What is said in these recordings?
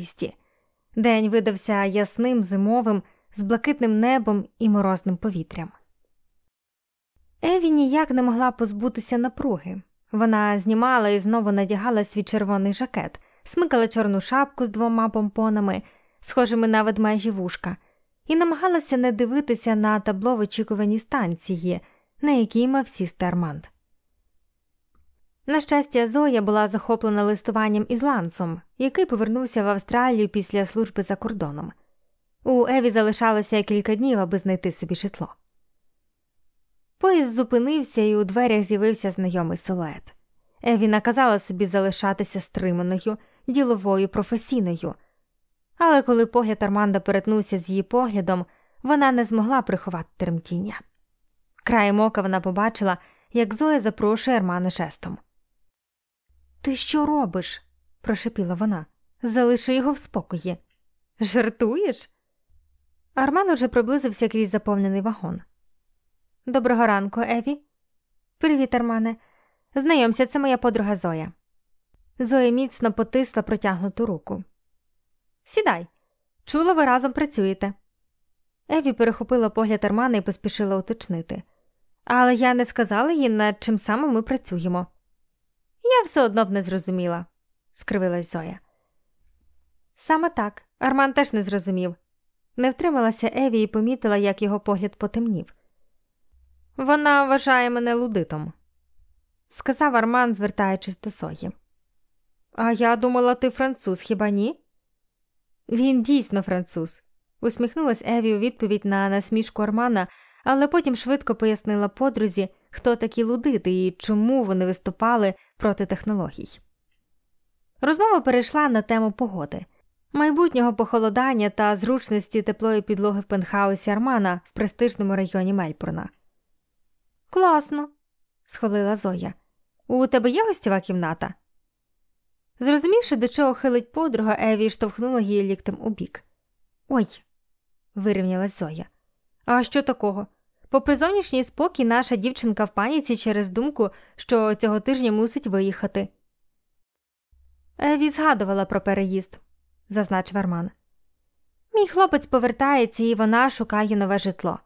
урочистості. День видався ясним, зимовим, з блакитним небом і морозним повітрям. Еві ніяк не могла позбутися напруги. Вона знімала і знову надягала свій червоний жакет, смикала чорну шапку з двома помпонами, схожими на ведмежі вушка, і намагалася не дивитися на табло в очікуваній станції, на якій мав сісти Арманд. На щастя, Зоя була захоплена листуванням із ланцом, який повернувся в Австралію після служби за кордоном. У Еві залишалося кілька днів, аби знайти собі житло. Поїзд зупинився, і у дверях з'явився знайомий силует. Еві наказала собі залишатися стриманою, діловою, професійною. Але коли погляд Арманда перетнувся з її поглядом, вона не змогла приховати тремтіння. Краєм ока вона побачила, як Зоя запрошує Армана жестом. Ти що робиш? прошепіла вона. Залиши його в спокої. Жартуєш? Арман уже приблизився крізь заповнений вагон. Доброго ранку, Еві. Привіт, Армане. Знайомся, це моя подруга Зоя. Зоя міцно потисла протягнуту руку. Сідай. Чула, ви разом працюєте. Еві перехопила погляд Армана і поспішила уточнити. Але я не сказала їй, над чим саме ми працюємо. Я все одно б не зрозуміла, скривилась Зоя. Саме так, Арман теж не зрозумів. Не втрималася Еві і помітила, як його погляд потемнів. Вона вважає мене лудитом, сказав Арман, звертаючись до Зої. А я думала, ти француз, хіба ні? Він дійсно француз, усміхнулась Еві у відповідь на насмішку Армана, але потім швидко пояснила подрузі, хто такі лудити і чому вони виступали проти технологій. Розмова перейшла на тему погоди, майбутнього похолодання та зручності теплої підлоги в пентхаусі Армана в престижному районі Мельбурна. Класно, схвалила Зоя. У тебе є гостєва кімната? Зрозумівши, до чого хилить подруга, Еві штовхнула її ліктем у бік. Ой, вирівнялась Зоя. А що такого? Попри зовнішній спокій, наша дівчинка в паніці через думку, що цього тижня мусить виїхати. Еві згадувала про переїзд, зазначив Арман. Мій хлопець повертається, і вона шукає нове житло.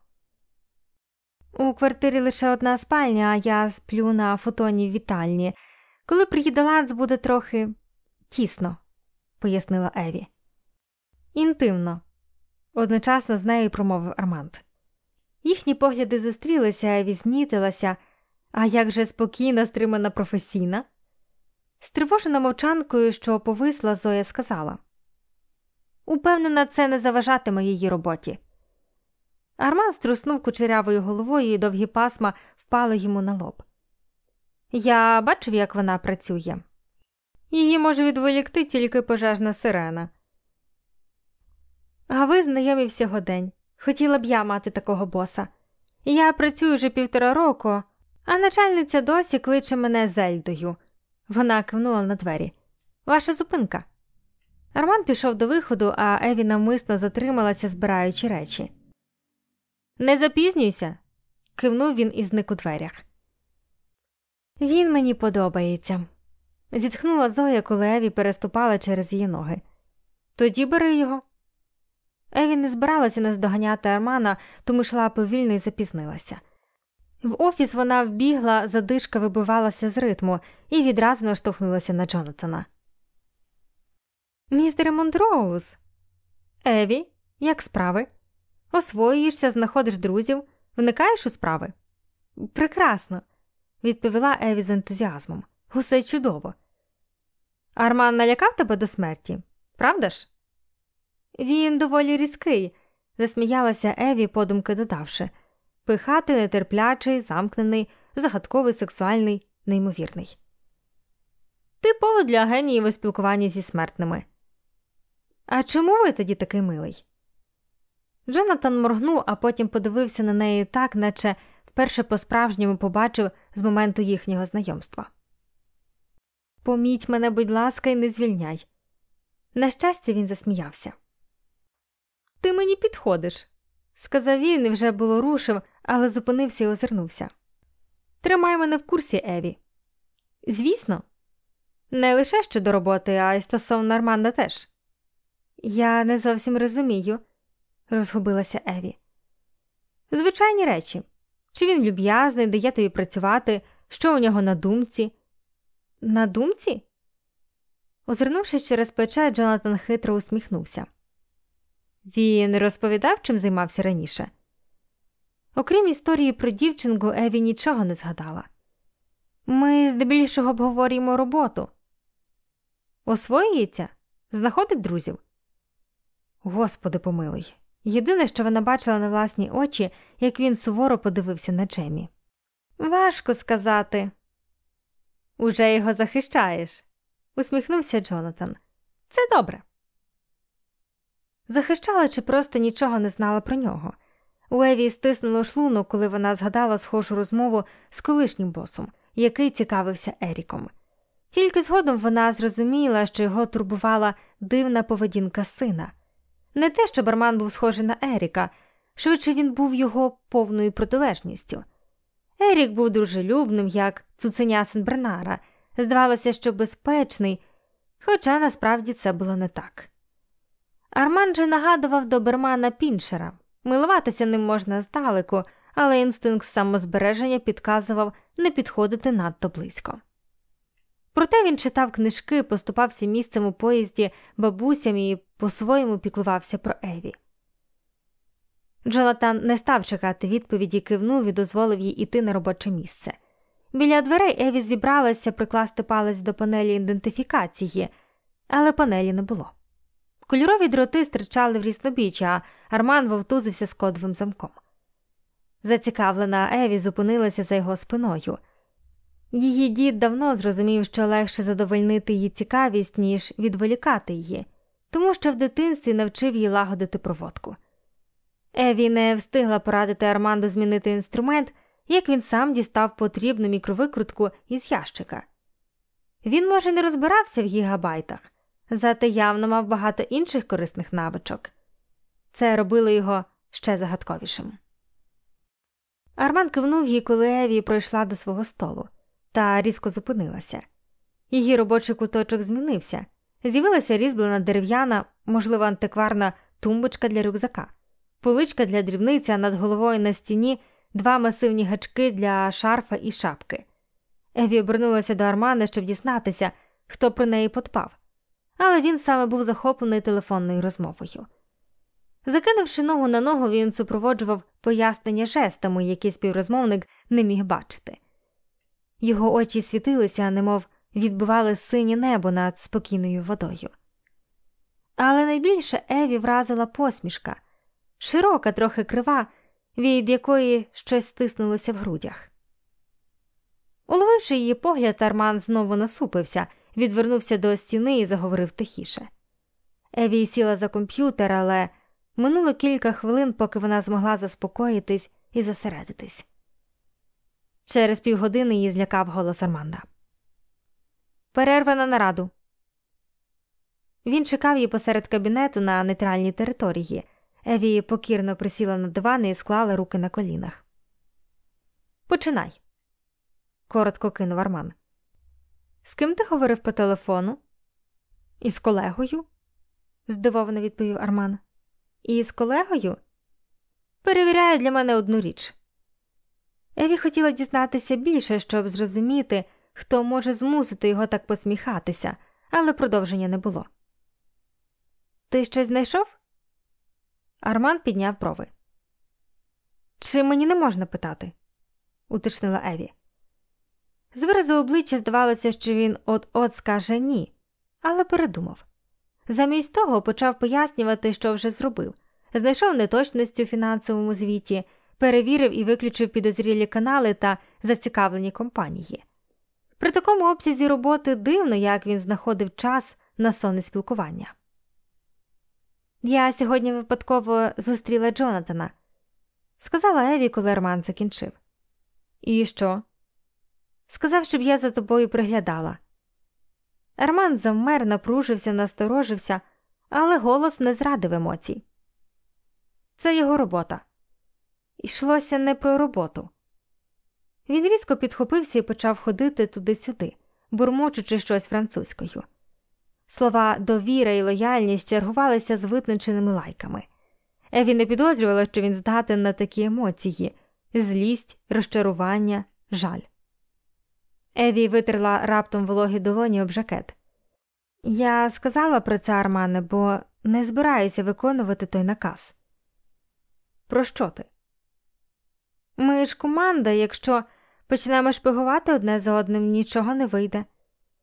У квартирі лише одна спальня, а я сплю на фотоні в вітальні. Коли приїде Ланц, буде трохи тісно, пояснила Еві. Інтимно, одночасно з нею промовив Арманд. Їхні погляди зустрілися, Еві знітилася, а як же спокійна, стримана професійна. Стривожена мовчанкою, що повисла, Зоя сказала Упевнена, це не заважатиме її роботі. Арман струснув кучерявою головою і довгі пасма впали йому на лоб. Я бачив, як вона працює. Її може відволікти тільки пожежна сирена. А ви знайомі всього день. Хотіла б я мати такого боса. Я працюю вже півтора року, а начальниця досі кличе мене Зельдою. Вона кивнула на двері. Ваша зупинка. Арман пішов до виходу, а Еві навмисно затрималася, збираючи речі. Не запізнюйся, кивнув він і зник у дверях. Він мені подобається, зітхнула Зоя, коли Еві переступала через її ноги. Тоді бери його. Еві не збиралася наздоганяти Армана, тому йшла повільно і запізнилася. В офіс вона вбігла, задишка вибивалася з ритму і відразу наштовхнулася на Джонатана. Містер Мондроуз. Еві, як справи? Освоюєшся, знаходиш друзів, вникаєш у справи? Прекрасно, відповіла Еві з ентузіазмом. Усе чудово. Арман налякав тебе до смерті, правда ж? Він доволі різкий, засміялася Еві, подумки додавши пихати нетерплячий, замкнений, загадковий, сексуальний, неймовірний. Типово для геніїв у спілкуванні зі смертними. А чому ви тоді такий милий? Джонатан моргнув, а потім подивився на неї так, наче вперше по справжньому побачив з моменту їхнього знайомства. Поміть мене, будь ласка, і не звільняй. На щастя, він засміявся. Ти мені підходиш, сказав він і вже було рушив, але зупинився і озирнувся. Тримай мене в курсі, Еві. Звісно, не лише щодо роботи, а й стосовно Арманда теж. Я не зовсім розумію, розгубилася Еві. Звичайні речі. Чи він люб'язний, дає тобі працювати, що у нього на думці? На думці? Озирнувшись через плече, Джонатан хитро усміхнувся. Він розповідав, чим займався раніше. Окрім історії про дівчинку, Еві нічого не згадала. Ми здебільшого обговорюємо роботу. Освоюється, знаходить друзів. Господи помилуй. Єдине, що вона бачила на власні очі, як він суворо подивився на Джемі. Важко сказати. Уже його захищаєш, усміхнувся Джонатан. Це добре. Захищала чи просто нічого не знала про нього. У Еві стиснуло шлунок, коли вона згадала схожу розмову з колишнім босом, який цікавився Еріком. Тільки згодом вона зрозуміла, що його турбувала дивна поведінка сина. Не те, що барман був схожий на Еріка, швидше він був його повною протилежністю. Ерік був дружелюбним, як цуценя Сенбернара, здавалося, що безпечний, хоча насправді це було не так. Арман же нагадував добермана піншера милуватися ним можна здалеку, але інстинкт самозбереження підказував не підходити надто близько. Проте він читав книжки, поступався місцем у поїзді бабусям і по-своєму піклувався про Еві. Джонатан не став чекати відповіді, кивнув і дозволив їй іти на робоче місце. Біля дверей Еві зібралася прикласти палець до панелі ідентифікації, але панелі не було. Кольорові дроти стирчали в різнобіч, а Арман вовтузився з кодовим замком. Зацікавлена Еві зупинилася за його спиною. Її дід давно зрозумів, що легше задовольнити її цікавість, ніж відволікати її, тому що в дитинстві навчив її лагодити проводку. Еві не встигла порадити Арманду змінити інструмент, як він сам дістав потрібну мікровикрутку із ящика. Він, може, не розбирався в гігабайтах, зате явно мав багато інших корисних навичок. Це робило його ще загадковішим. Арман кивнув їй, коли Еві пройшла до свого столу, та різко зупинилася. Її робочий куточок змінився. З'явилася різьблена дерев'яна, можливо, антикварна тумбочка для рюкзака, поличка для дрібниці, а над головою на стіні два масивні гачки для шарфа і шапки. Еві обернулася до Армана, щоб дізнатися, хто про неї подпав, але він саме був захоплений телефонною розмовою. Закинувши ногу на ногу, він супроводжував пояснення жестами, які співрозмовник не міг бачити. Його очі світилися, немов відбивали синє небо над спокійною водою. Але найбільше Еві вразила посмішка, широка, трохи крива, від якої щось стиснулося в грудях. Уловивши її погляд, Арман знову насупився, відвернувся до стіни і заговорив тихіше. Еві сіла за комп'ютер, але минуло кілька хвилин, поки вона змогла заспокоїтись і зосередитись. Через півгодини її злякав голос Арманда. Перерва на нараду. Він чекав її посеред кабінету на нейтральній території. Еві покірно присіла на диван і склала руки на колінах. Починай, коротко кинув Арман. З ким ти говорив по телефону? Із колегою? здивовано відповів Арман. І з колегою? Перевіряю для мене одну річ. Еві хотіла дізнатися більше, щоб зрозуміти, хто може змусити його так посміхатися, але продовження не було. Ти щось знайшов? Арман підняв брови. Чи мені не можна питати? уточнила Еві. З виразу обличчя здавалося, що він от-от скаже ні, але передумав. Замість того почав пояснювати, що вже зробив, знайшов неточності у фінансовому звіті, перевірив і виключив підозрілі канали та зацікавлені компанії. При такому обсязі роботи дивно, як він знаходив час на сонне спілкування. Я сьогодні випадково зустріла Джонатана, сказала Еві, коли Арман закінчив. І що? Сказав, щоб я за тобою приглядала. Арман завмер, напружився, насторожився, але голос не зрадив емоцій. Це його робота. Йшлося не про роботу. Він різко підхопився і почав ходити туди-сюди, бурмочучи щось французькою. Слова довіра і лояльність чергувалися з витонченими лайками. Еві не підозрювала, що він здатен на такі емоції злість, розчарування, жаль. Еві витерла раптом вологі долоні об жакет. Я сказала про це, Армане, бо не збираюся виконувати той наказ. Про що ти? Ми ж команда, якщо почнемо шпигувати одне за одним, нічого не вийде.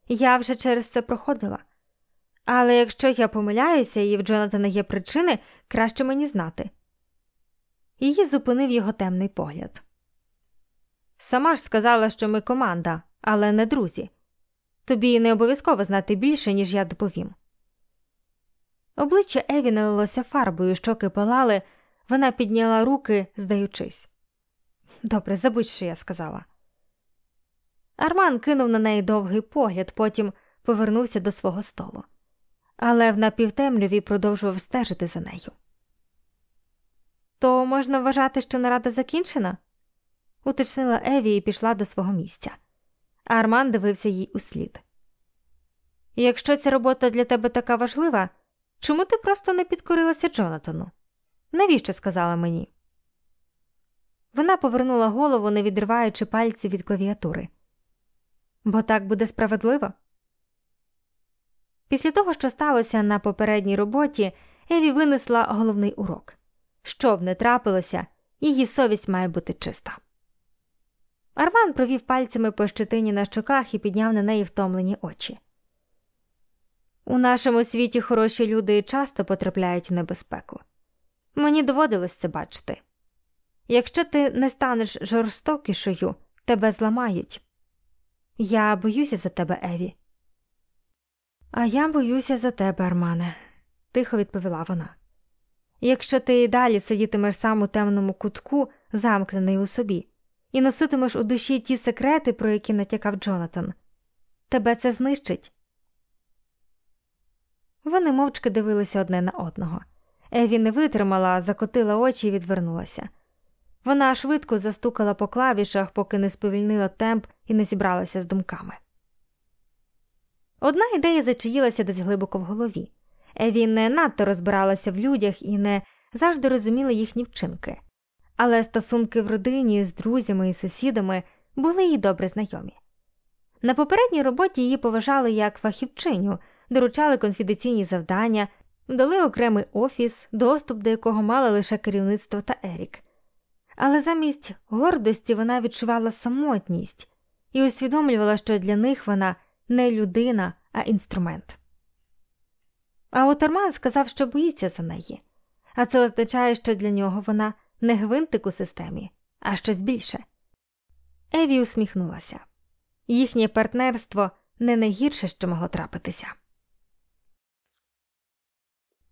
Я вже через це проходила. Але якщо я помиляюся і в Джонатана є причини, краще мені знати. Її зупинив його темний погляд. Сама ж сказала, що ми команда, але не друзі. Тобі не обов'язково знати більше, ніж я доповім. Обличчя Еві налилося фарбою, щоки палали, вона підняла руки, здаючись. Добре, забудь, що я сказала. Арман кинув на неї довгий погляд, потім повернувся до свого столу, але в напівтемряві продовжував стежити за нею. То можна вважати, що нарада закінчена? уточнила Еві і пішла до свого місця. Арман дивився їй услід. Якщо ця робота для тебе така важлива, чому ти просто не підкорилася Джонатану? Навіщо сказала мені? Вона повернула голову, не відриваючи пальці від клавіатури. Бо так буде справедливо. Після того, що сталося на попередній роботі, Еві винесла головний урок що б не трапилося, її совість має бути чиста. Арман провів пальцями по щетині на щоках і підняв на неї втомлені очі. У нашому світі хороші люди часто потрапляють в небезпеку. Мені доводилось це бачити. Якщо ти не станеш жорстокішою, тебе зламають. Я боюся за тебе, Еві. А я боюся за тебе, Армане, тихо відповіла вона. Якщо ти і далі сидітимеш сам у темному кутку, замкнений у собі, і носитимеш у душі ті секрети, про які натякав Джонатан, тебе це знищить. Вони мовчки дивилися одне на одного. Еві не витримала, закотила очі і відвернулася. Вона швидко застукала по клавішах, поки не сповільнила темп і не зібралася з думками. Одна ідея зачаїлася десь глибоко в голові. Еві не надто розбиралася в людях і не завжди розуміла їхні вчинки, але стосунки в родині з друзями і сусідами були їй добре знайомі. На попередній роботі її поважали як фахівчиню, доручали конфіденційні завдання, дали окремий офіс, доступ до якого мали лише керівництво та Ерік. Але замість гордості вона відчувала самотність і усвідомлювала, що для них вона не людина, а інструмент. А от Арман сказав, що боїться за неї, а це означає, що для нього вона не гвинтик у системі, а щось більше. Еві усміхнулася їхнє партнерство не найгірше, що могло трапитися.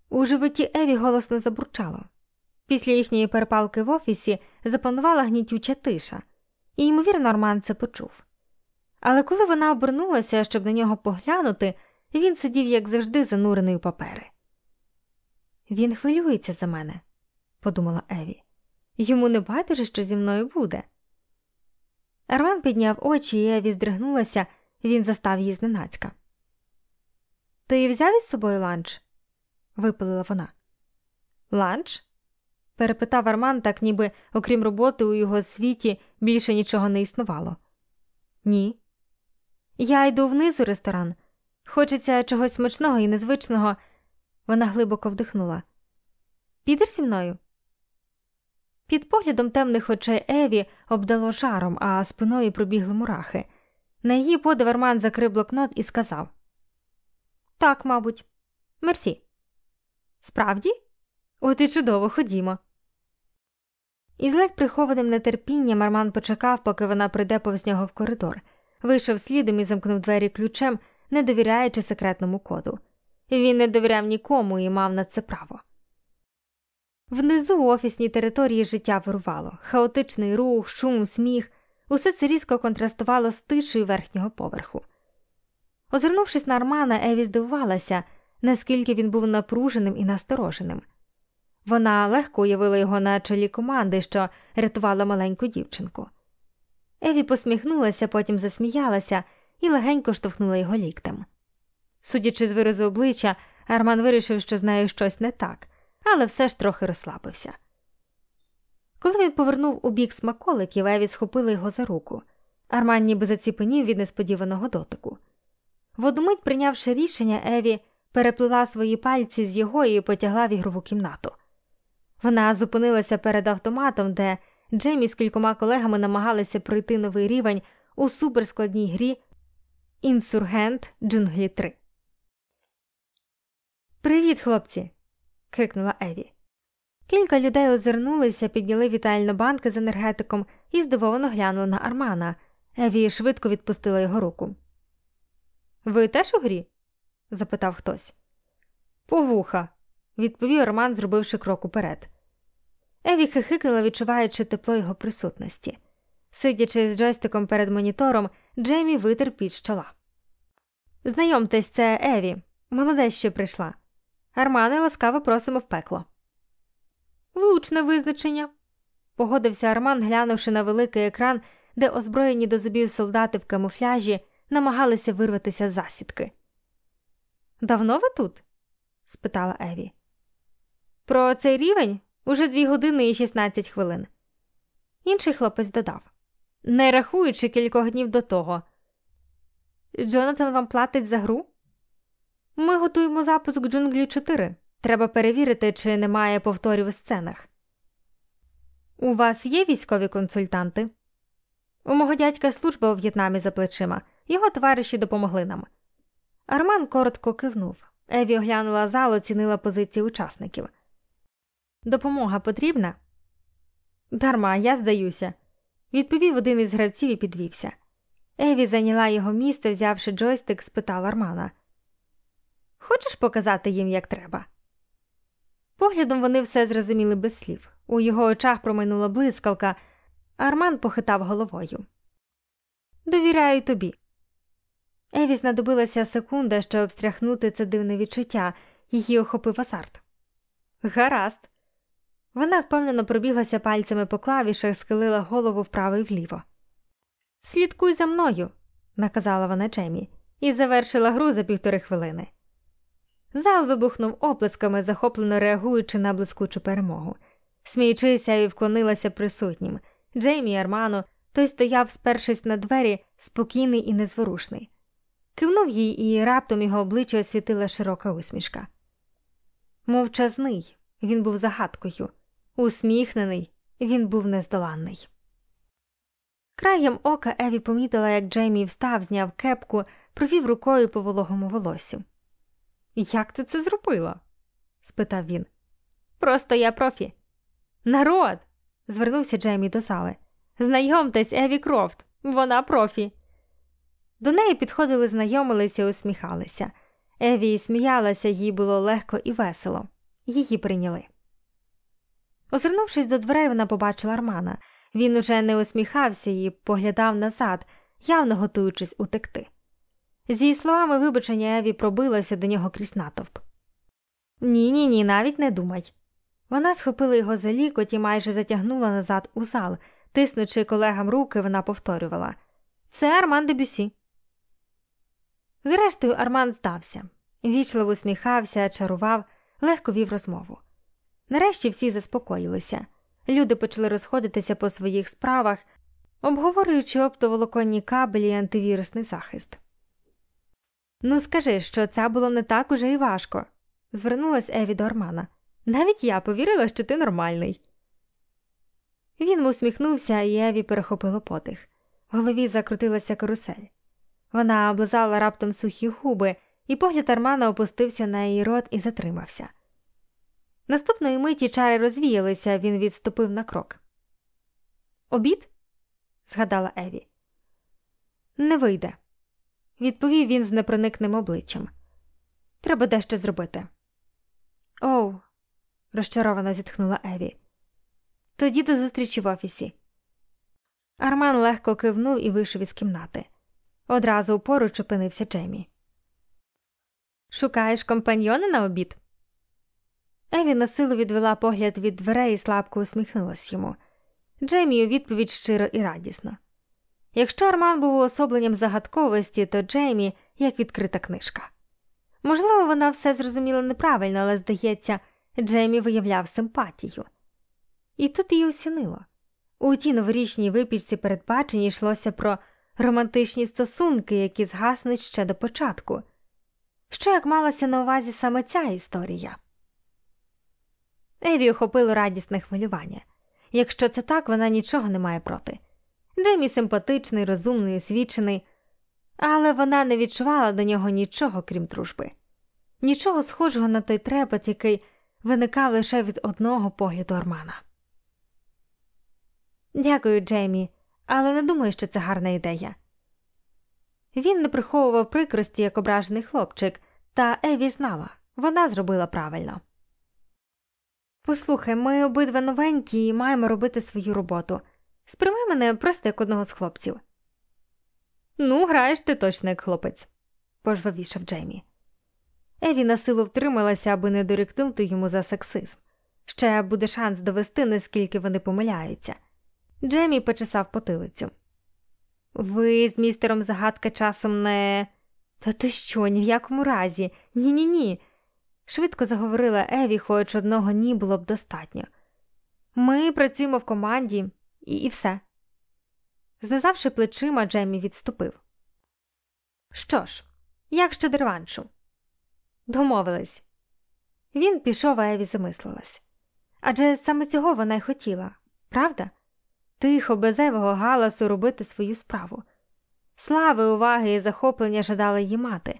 У животі Еві голосно забурчало. Після їхньої перепалки в офісі запанувала гнітюча тиша, і, ймовірно, Арман це почув. Але коли вона обернулася, щоб на нього поглянути, він сидів, як завжди, занурений у папери. Він хвилюється за мене, подумала Еві. Йому не байдуже, що зі мною буде. Арман підняв очі, і Еві здригнулася, він застав її зненацька. Ти взяв із собою ланч? випалила вона. Ланч? перепитав Арман, так ніби, окрім роботи, у його світі більше нічого не існувало. Ні. Я йду вниз у ресторан. Хочеться чогось смачного і незвичного. Вона глибоко вдихнула. Підеш зі мною? Під поглядом темних очей Еві обдало жаром, а спиною пробігли мурахи. На її подив Арман закрив блокнот і сказав Так, мабуть, мерсі. Справді? От і чудово, ходімо. Із ледь прихованим нетерпінням Арман почекав, поки вона прийде повз нього в коридор, вийшов слідом і замкнув двері ключем, не довіряючи секретному коду. Він не довіряв нікому і мав на це право. Внизу у офісній території життя вирувало хаотичний рух, шум, сміх, усе це різко контрастувало з тишею верхнього поверху. Озирнувшись на Армана, Еві здивувалася, наскільки він був напруженим і настороженим. Вона легко уявила його на чолі команди, що рятувала маленьку дівчинку. Еві посміхнулася, потім засміялася і легенько штовхнула його ліктем. Судячи з виразу обличчя, Арман вирішив, що з нею щось не так, але все ж трохи розслабився. Коли він повернув у бік смаколиків, Еві схопила його за руку. Арман ніби заціпенів від несподіваного дотику. Водомить, прийнявши рішення, Еві переплила свої пальці з його і потягла в ігрову кімнату. Вона зупинилася перед автоматом, де Джеймі з кількома колегами намагалися пройти новий рівень у суперскладній грі Інсургент Джунглі 3. Привіт, хлопці. Крикнула Еві. Кілька людей озирнулися, підняли вітальну банки з енергетиком і здивовано глянули на Армана. Еві швидко відпустила його руку. Ви теж у грі? запитав хтось. Повуха, відповів Роман, зробивши крок уперед. Еві хихикнула, відчуваючи тепло його присутності. Сидячи з джойстиком перед монітором, Джеймі витер під чола. Знайомтесь, це Еві, молодець що прийшла. Армане ласкаво просимо в пекло. Влучне визначення, погодився Арман, глянувши на великий екран, де озброєні до зубів солдати в камуфляжі намагалися вирватися з засідки. Давно ви тут? спитала Еві. Про цей рівень уже дві години і 16 хвилин. Інший хлопець додав не рахуючи кількох днів до того. Джонатан вам платить за гру? Ми готуємо запуск джунглі 4. Треба перевірити, чи немає повторів у сценах. У вас є військові консультанти? У мого дядька служба у В'єтнамі за плечима. Його товариші допомогли нам. Арман коротко кивнув. Еві оглянула зал, оцінила позиції учасників. Допомога потрібна? Дарма, я здаюся, відповів один із гравців і підвівся. Еві зайняла його місце, взявши джойстик, спитала Армана. Хочеш показати їм, як треба? Поглядом вони все зрозуміли без слів. У його очах проминула блискавка, Арман похитав головою. Довіряю тобі. Еві знадобилася секунда, щоб обстряхнути це дивне відчуття, її охопив азарт. Гаразд. Вона впевнено пробіглася пальцями по клавішах, схилила голову вправо і вліво. Слідкуй за мною, наказала вона Джемі, і завершила гру за півтори хвилини. Зал вибухнув оплесками, захоплено реагуючи на блискучу перемогу. Сміючися, і вклонилася присутнім. Джеймі і Арману, той стояв, спершись на двері, спокійний і незворушний. Кивнув їй, і раптом його обличчя освітила широка усмішка. Мовчазний, він був загадкою, усміхнений, він був нездоланний. Краєм ока Еві помітила, як Джеймі встав, зняв кепку, провів рукою по вологому волосю. Як ти це зробила? спитав він. Просто я профі. Народ. звернувся Джеймі до зали. Знайомтесь, Еві Крофт, вона профі. До неї підходили, знайомилися і усміхалися. Еві сміялася, їй було легко і весело. Її прийняли. Озирнувшись до дверей, вона побачила Армана. Він уже не усміхався і поглядав назад, явно готуючись утекти. З її словами вибачення Еві пробилася до нього крізь натовп. Ні, ні, ні, навіть не думай. Вона схопила його за лікоть і майже затягнула назад у зал, тиснучи колегам руки, вона повторювала Це Арман Дебюсі. Зрештою, Арман здався, вічливо усміхався, чарував, легко вів розмову. Нарешті всі заспокоїлися. Люди почали розходитися по своїх справах, обговорюючи оптоволоконні кабелі і антивірусний захист. Ну, скажи, що це було не так уже і важко, звернулась Еві до Армана. Навіть я повірила, що ти нормальний. Він усміхнувся, і Еві перехопило подих. В голові закрутилася карусель. Вона облизала раптом сухі губи, і погляд Армана опустився на її рот і затримався. Наступної миті чари розвіялися, він відступив на крок. Обід? згадала Еві. Не вийде, відповів він з непроникним обличчям. Треба дещо зробити. Оу, розчаровано зітхнула Еві. Тоді до зустрічі в офісі. Арман легко кивнув і вийшов із кімнати. Одразу поруч опинився Джеймі. Шукаєш компаньйона на обід? Еві на силу відвела погляд від дверей і слабко усміхнулась йому. Джеймі у відповідь щиро і радісно. Якщо Арман був уособленням загадковості, то Джеймі як відкрита книжка. Можливо, вона все зрозуміла неправильно, але, здається, Джеймі виявляв симпатію. І тут її осінило. У тій новорічній випічці передбаченні йшлося про романтичні стосунки, які згаснуть ще до початку. Що як малася на увазі саме ця історія? Еві охопило радісне хвилювання. Якщо це так, вона нічого не має проти. Джеймі симпатичний, розумний, освічений, але вона не відчувала до нього нічого, крім дружби, нічого схожого на той трепет, який виникав лише від одного погляду Армана. Дякую, Джеймі, але не думаю, що це гарна ідея. Він не приховував прикрості як ображений хлопчик, та Еві знала вона зробила правильно. Послухай, ми обидва новенькі і маємо робити свою роботу. Сприймай мене просто як одного з хлопців. Ну, граєш ти точно як хлопець, пожвавішав Джеймі. Еві на силу втрималася, аби не дорікнути йому за сексизм. Ще буде шанс довести, наскільки вони помиляються. Джеймі почесав потилицю. Ви з містером загадка часом не. Та ти що, ні в якому разі? Ні ні ні. Швидко заговорила Еві, хоч одного ні було б достатньо. Ми працюємо в команді, і, і все. Знизавши плечима, Джеймі відступив. Що ж, як щодо реваншу? Домовились. Він пішов, а Еві замислилась. Адже саме цього вона й хотіла, правда? Тихо, без зайвого галасу робити свою справу. Слави, уваги і захоплення жадала її мати.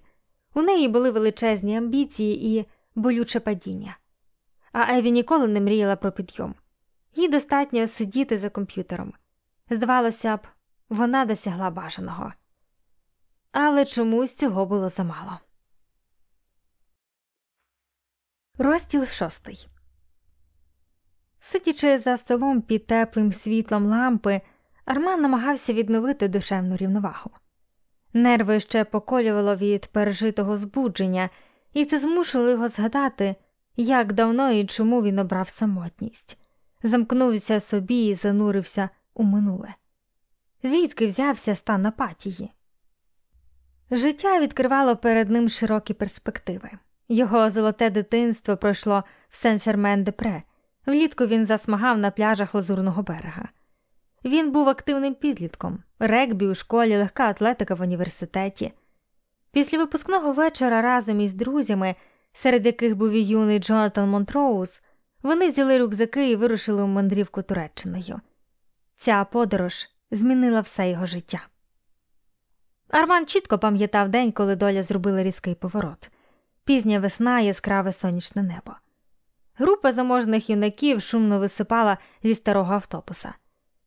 У неї були величезні амбіції і болюче падіння. А Еві ніколи не мріяла про підйом. Їй достатньо сидіти за комп'ютером. Здавалося б, вона досягла бажаного. Але чомусь цього було замало. Розділ шостий. Сидячи за столом під теплим світлом лампи, Арман намагався відновити душевну рівновагу. Нерви ще поколювало від пережитого збудження, і це змушувало його згадати, як давно і чому він обрав самотність, замкнувся собі і занурився у минуле. Звідки взявся стан апатії? Життя відкривало перед ним широкі перспективи. Його золоте дитинство пройшло в сен шермен де пре Влітку він засмагав на пляжах Лазурного берега. Він був активним підлітком, регбі у школі, легка атлетика в університеті. Після випускного вечора разом із друзями, серед яких був і юний Джонатан Монтроуз, вони взяли рюкзаки і вирушили у мандрівку Туреччиною. Ця подорож змінила все його життя. Арман чітко пам'ятав день, коли доля зробила різкий поворот, пізня весна, яскраве сонячне небо. Група заможних юнаків шумно висипала зі старого автобуса,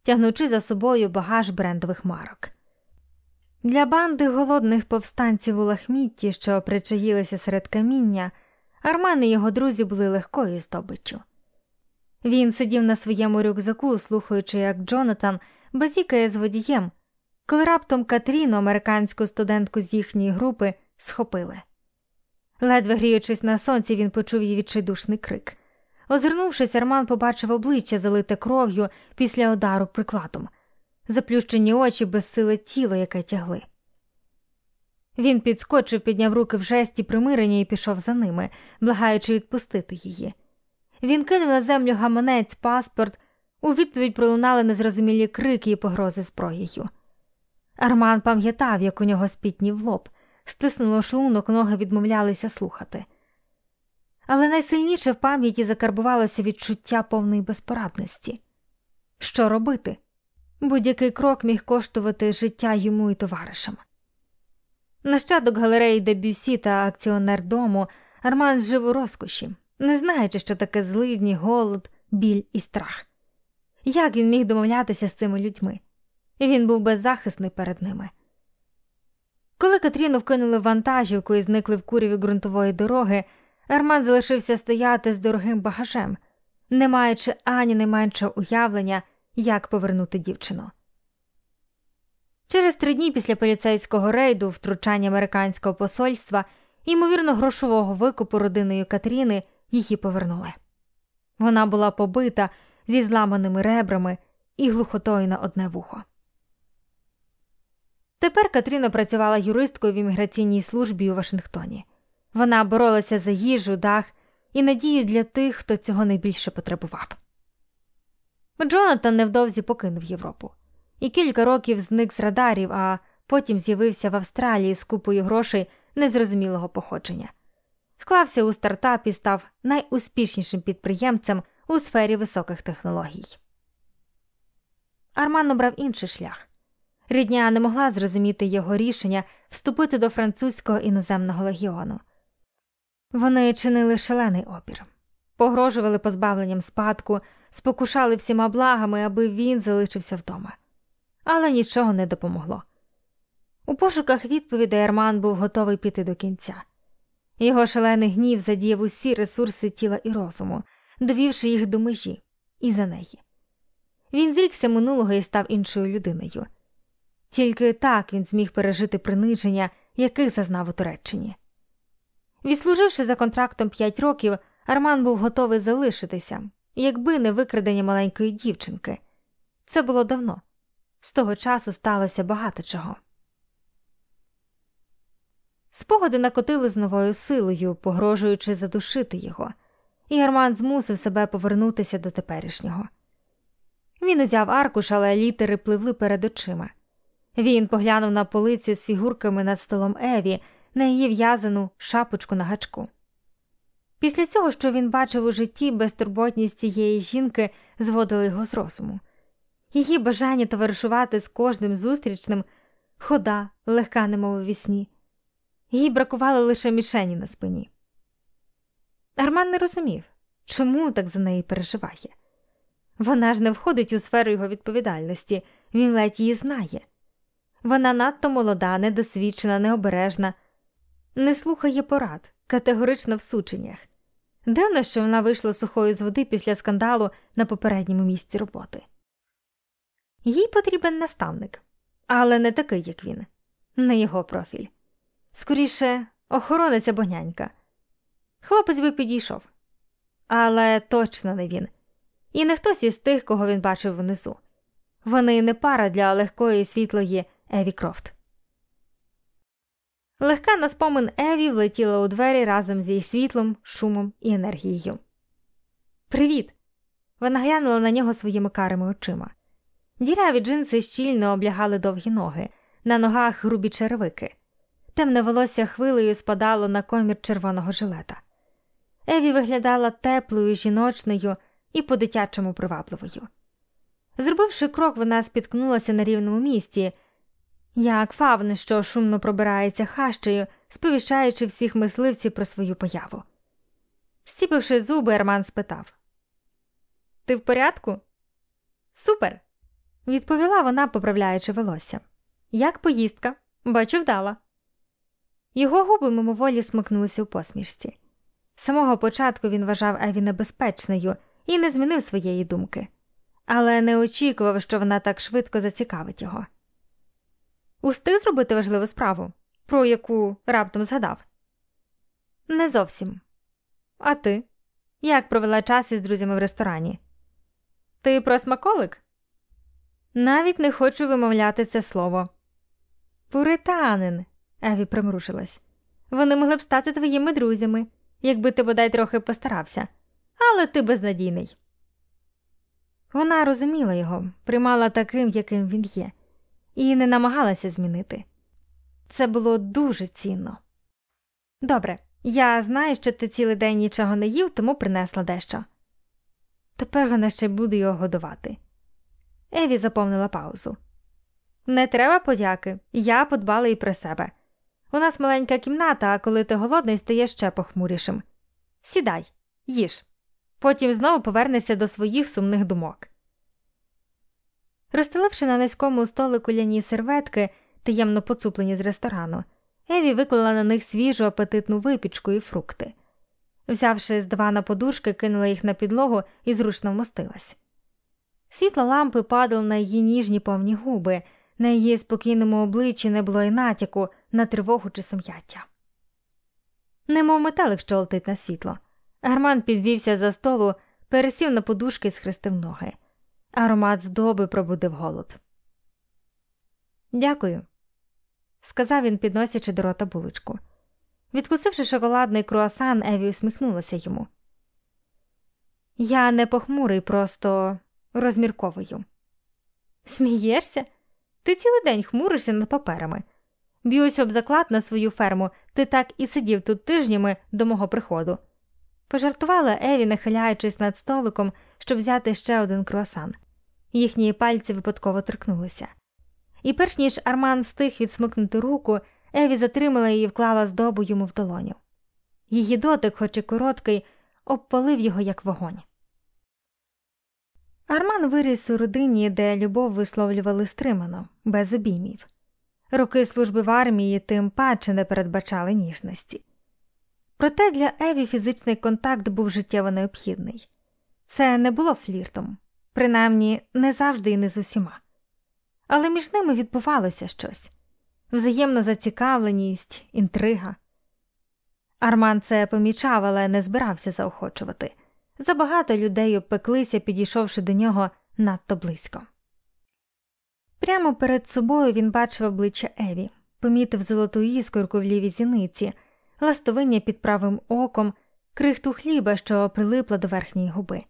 тягнучи за собою багаж брендових марок. Для банди голодних повстанців у лахмітті, що причаїлися серед каміння, Арман і його друзі були легкою здобиччю. Він сидів на своєму рюкзаку, слухаючи, як Джонатан базікає з водієм, коли раптом Катріну, американську студентку з їхньої групи, схопили. Ледве гріючись на сонці, він почув її відчайдушний крик. Озирнувшись, Арман побачив обличчя, залите кров'ю після удару прикладом, заплющені очі безсиле тіло, яке тягли. Він підскочив, підняв руки в жесті примирення і пішов за ними, благаючи відпустити її. Він кинув на землю гаманець, паспорт, у відповідь пролунали незрозумілі крики і погрози зброєю. Арман пам'ятав, як у нього спітнів лоб, стиснуло шлунок, ноги відмовлялися слухати але найсильніше в пам'яті закарбувалося відчуття повної безпорадності. Що робити? Будь-який крок міг коштувати життя йому і товаришам. Нащадок галереї Дебюсі та акціонер дому Арман жив у розкоші, не знаючи, що таке злидні, голод, біль і страх. Як він міг домовлятися з цими людьми? Він був беззахисний перед ними. Коли Катріну вкинули в вантажівку і зникли в куряві ґрунтової дороги, Арман залишився стояти з дорогим багажем, не маючи ані найменшого уявлення, як повернути дівчину. Через три дні після поліцейського рейду, втручання американського посольства, ймовірно, грошового викупу родиною Катріни її повернули. Вона була побита зі зламаними ребрами і глухотою на одне вухо. Тепер Катріна працювала юристкою в імміграційній службі у Вашингтоні. Вона боролася за їжу, дах і надію для тих, хто цього найбільше потребував. Джонатан невдовзі покинув Європу і кілька років зник з радарів, а потім з'явився в Австралії з купою грошей незрозумілого походження. Вклався у стартап і став найуспішнішим підприємцем у сфері високих технологій. Арман обрав інший шлях. Рідня не могла зрозуміти його рішення вступити до французького іноземного легіону. Вони чинили шалений опір, погрожували позбавленням спадку, спокушали всіма благами, аби він залишився вдома. Але нічого не допомогло. У пошуках відповідей Арман був готовий піти до кінця. Його шалений гнів задіяв усі ресурси тіла і розуму, довівши їх до межі і за неї. Він зрікся минулого і став іншою людиною. Тільки так він зміг пережити приниження, яких зазнав у Туреччині. Відслуживши за контрактом п'ять років, Арман був готовий залишитися, якби не викрадення маленької дівчинки. Це було давно. З того часу сталося багато чого. Спогади накотили з новою силою, погрожуючи задушити його, і Арман змусив себе повернутися до теперішнього. Він узяв аркуш, але літери пливли перед очима. Він поглянув на полицю з фігурками над столом Еві, на її в'язану шапочку на гачку. Після цього, що він бачив у житті, безтурботність цієї жінки зводила його з розуму. Її бажання товаришувати з кожним зустрічним, хода, легка, немов у вісні. Їй бракувало лише мішені на спині. Арман не розумів, чому так за неї переживає. Вона ж не входить у сферу його відповідальності, він ледь її знає. Вона надто молода, недосвідчена, необережна, не слухає порад, категорично в сученнях. Дивно, що вона вийшла сухою з води після скандалу на попередньому місці роботи. Їй потрібен наставник, але не такий, як він, не його профіль. Скоріше, охоронець або нянька. Хлопець би підійшов, але точно не він, і не хтось із тих, кого він бачив внизу. Вони не пара для легкої світлої Еві Крофт. Легка на спомин Еві влетіла у двері разом з її світлом, шумом і енергією. Привіт! Вона глянула на нього своїми карими очима. Діряві джинси щільно облягали довгі ноги, на ногах грубі черевики. Темне волосся хвилею спадало на комір червоного жилета. Еві виглядала теплою, жіночною і по дитячому привабливою. Зробивши крок, вона спіткнулася на рівному місці, як фавн, що шумно пробирається хащею, сповіщаючи всіх мисливців про свою появу. Стіпивши зуби, Ерман спитав Ти в порядку? Супер. Відповіла вона, поправляючи волосся. Як поїздка? Бачу, вдала. Його губи мимоволі смикнулися у посмішці. З самого початку він вважав Еві небезпечною і не змінив своєї думки, але не очікував, що вона так швидко зацікавить його. Устиг зробити важливу справу, про яку раптом згадав? Не зовсім. А ти? Як провела час із друзями в ресторані? Ти про смаколик? Навіть не хочу вимовляти це слово. Пуританин, Еві примрушилась. Вони могли б стати твоїми друзями, якби ти бодай трохи постарався, але ти безнадійний. Вона розуміла його, приймала таким, яким він є і не намагалася змінити. Це було дуже цінно. Добре, я знаю, що ти цілий день нічого не їв, тому принесла дещо. Тепер вона ще буде його годувати. Еві заповнила паузу. Не треба подяки, я подбала і про себе. У нас маленька кімната, а коли ти голодний, стаєш ще похмурішим. Сідай, їж. Потім знову повернешся до своїх сумних думок. Розстеливши на низькому столику ляні серветки, таємно поцуплені з ресторану, Еві виклала на них свіжу апетитну випічку і фрукти. Взявши з дивана подушки, кинула їх на підлогу і зручно вмостилась. Світло лампи падало на її ніжні повні губи, на її спокійному обличчі не було й натяку на тривогу чи сум'яття. Немов метелик, що летить на світло. Гарман підвівся за столу, пересів на подушки і схрестив ноги. Аромат здоби пробудив голод. Дякую, сказав він, підносячи до рота булочку. Відкусивши шоколадний круасан, Еві усміхнулася йому. Я не похмурий, просто розмірковую. Смієшся? Ти цілий день хмуришся над паперами. Б'юсь об заклад на свою ферму, ти так і сидів тут тижнями до мого приходу. Пожартувала Еві, нахиляючись над столиком, щоб взяти ще один круасан. Їхні пальці випадково торкнулися. І перш ніж Арман встиг відсмикнути руку, Еві затримала її і вклала здобу йому в долоню. Її дотик, хоч і короткий, обпалив його як вогонь. Арман виріс у родині, де любов висловлювали стримано, без обіймів. Роки служби в армії тим паче не передбачали ніжності. Проте для Еві фізичний контакт був життєво необхідний. Це не було фліртом, принаймні не завжди і не з усіма. Але між ними відбувалося щось взаємна зацікавленість, інтрига. Арман це помічав, але не збирався заохочувати. Забагато людей обпеклися, підійшовши до нього надто близько. Прямо перед собою він бачив обличчя Еві, помітив золоту іскорку в лівій зіниці, ластовиння під правим оком, крихту хліба, що прилипла до верхньої губи.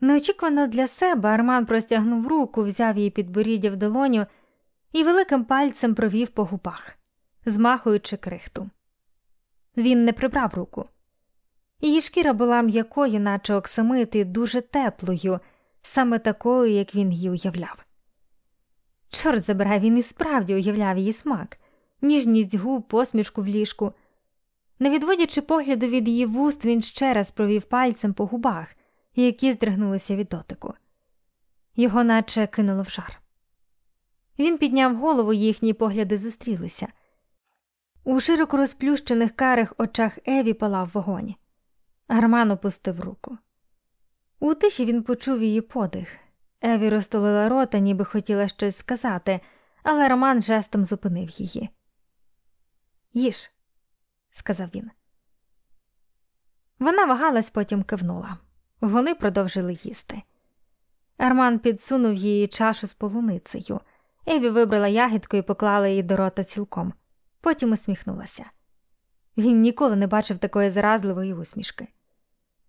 Неочікувано для себе Арман простягнув руку, взяв її підборіддя в долоню і великим пальцем провів по губах, змахуючи крихту. Він не прибрав руку. Її шкіра була м'якою, наче оксамит, і дуже теплою, саме такою, як він її уявляв. Чорт забирай, він і справді уявляв її смак, ніжність губ, посмішку в ліжку. Не відводячи погляду від її вуст, він ще раз провів пальцем по губах, які здригнулися від дотику. Його наче кинуло в жар. Він підняв голову, їхні погляди зустрілися. У широко розплющених карих очах Еві палав вогонь. Арман опустив руку. У тиші він почув її подих. Еві розтолила рота, ніби хотіла щось сказати, але Роман жестом зупинив її. Їж, сказав він. Вона вагалась, потім кивнула. Вони продовжили їсти. Арман підсунув її чашу з полуницею. Еві вибрала ягідку і поклала її до рота цілком, потім усміхнулася. Він ніколи не бачив такої заразливої усмішки.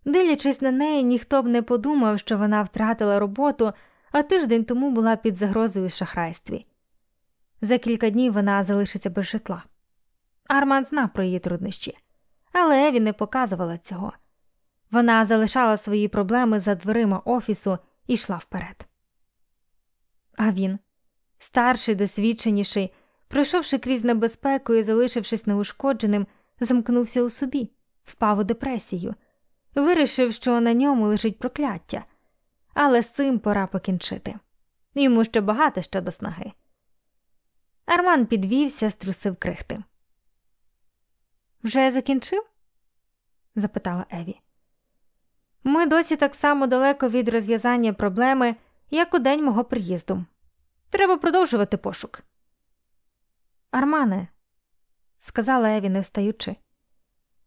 Дивлячись на неї, ніхто б не подумав, що вона втратила роботу, а тиждень тому була під загрозою шахрайстві. За кілька днів вона залишиться без житла. Арман знав про її труднощі, але Еві не показувала цього. Вона залишала свої проблеми за дверима офісу і йшла вперед. А він, старший, досвідченіший, пройшовши крізь небезпеку і залишившись неушкодженим, замкнувся у собі, впав у депресію, вирішив, що на ньому лежить прокляття, але з цим пора покінчити. Йому ще багато що до снаги. Арман підвівся, струсив крихти. Вже закінчив? запитала Еві. Ми досі так само далеко від розв'язання проблеми, як у день мого приїзду. Треба продовжувати пошук. Армане, сказала Еві, не встаючи.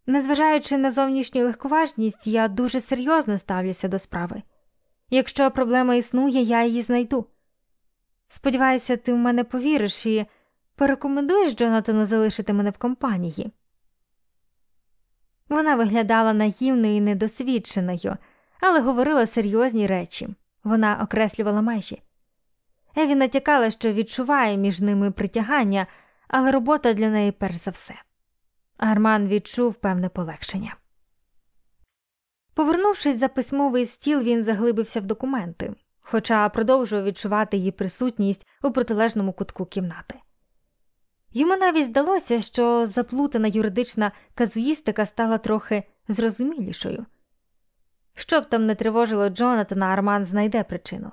Незважаючи на зовнішню легковажність, я дуже серйозно ставлюся до справи. Якщо проблема існує, я її знайду. Сподіваюся, ти в мене повіриш і порекомендуєш Джонатану залишити мене в компанії. Вона виглядала наївною і недосвідченою, але говорила серйозні речі. Вона окреслювала межі. Еві натякала, що відчуває між ними притягання, але робота для неї перш за все. Арман відчув певне полегшення. Повернувшись за письмовий стіл, він заглибився в документи, хоча продовжував відчувати її присутність у протилежному кутку кімнати. Йому навіть здалося, що заплутана юридична казуїстика стала трохи зрозумілішою. Що б там не тривожило Джонатана, Арман знайде причину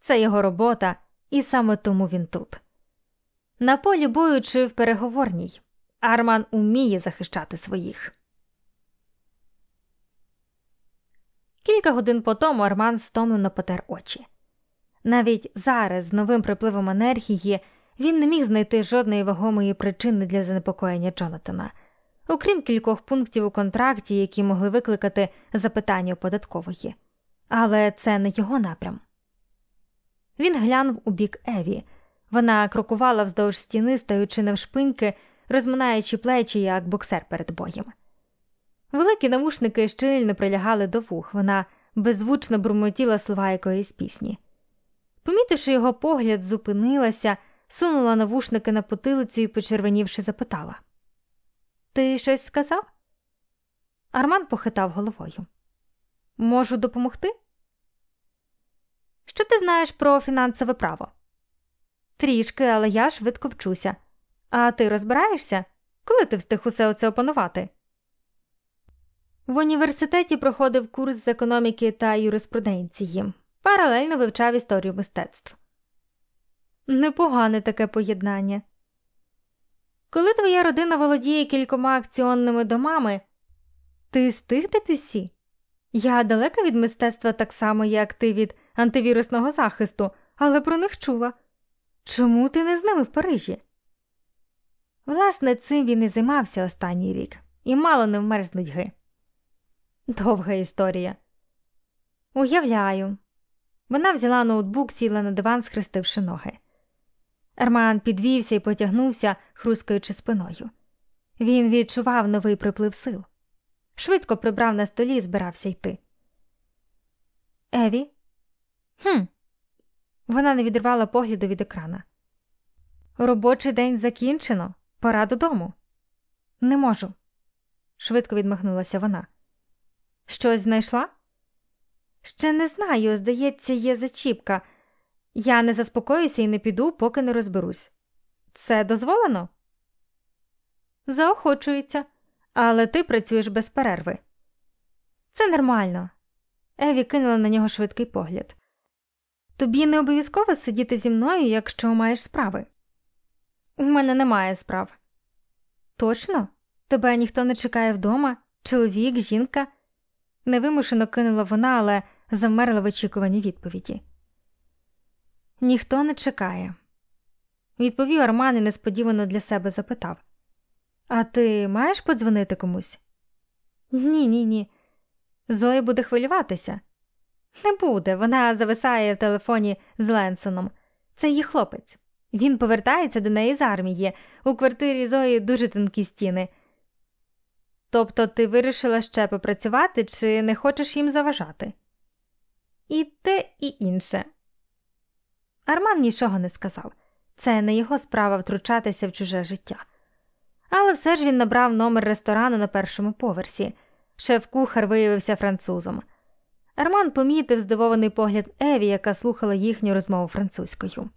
це його робота, і саме тому він тут. На полі бою чи в переговорній Арман уміє захищати своїх. Кілька годин по тому Арман стомлено потер очі. Навіть зараз, з новим припливом енергії, він не міг знайти жодної вагомої причини для занепокоєння Джонатана, окрім кількох пунктів у контракті, які могли викликати запитання у податкової. Але це не його напрям. Він глянув у бік Еві. Вона крокувала вздовж стіни, стаючи навшпиньки, розминаючи плечі, як боксер перед боєм. Великі навушники щільно прилягали до вух, вона беззвучно бурмотіла слова якоїсь пісні. Помітивши його погляд, зупинилася, сунула навушники на потилицю і, почервонівши, запитала Ти щось сказав? Арман похитав головою. Можу допомогти? Що ти знаєш про фінансове право? Трішки, але я швидко вчуся. А ти розбираєшся? Коли ти встиг усе оце опанувати? В університеті проходив курс з економіки та юриспруденції, паралельно вивчав історію мистецтв. Непогане таке поєднання. Коли твоя родина володіє кількома акціонними домами, ти з тих депюсі? Я далека від мистецтва так само, як ти від антивірусного захисту, але про них чула. Чому ти не з ними в Парижі? Власне, цим він і займався останній рік, і мало не вмер з нудьги. Довга історія. Уявляю. Вона взяла ноутбук, сіла на диван, схрестивши ноги. Арман підвівся і потягнувся, хрускаючи спиною. Він відчував новий приплив сил. Швидко прибрав на столі і збирався йти. Еві? Хм. Вона не відривала погляду від екрана. Робочий день закінчено. Пора додому. Не можу, швидко відмахнулася вона. Щось знайшла? Ще не знаю, здається, є зачіпка. Я не заспокоюся і не піду, поки не розберусь. Це дозволено? Заохочується, але ти працюєш без перерви. Це нормально. Еві кинула на нього швидкий погляд. Тобі не обов'язково сидіти зі мною, якщо маєш справи. У мене немає справ. Точно? Тебе ніхто не чекає вдома? Чоловік, жінка? Невимушено кинула вона, але замерла в очікуванні відповіді. Ніхто не чекає, відповів Арман і несподівано для себе запитав А ти маєш подзвонити комусь? Ні, ні, ні. Зоя буде хвилюватися. Не буде, вона зависає в телефоні з Ленсоном. Це її хлопець. Він повертається до неї з армії. У квартирі Зої дуже тонкі стіни. Тобто ти вирішила ще попрацювати чи не хочеш їм заважати? І те, і інше. Арман нічого не сказав це не його справа втручатися в чуже життя. Але все ж він набрав номер ресторану на першому поверсі. Шеф-кухар виявився французом. Арман помітив здивований погляд Еві, яка слухала їхню розмову французькою.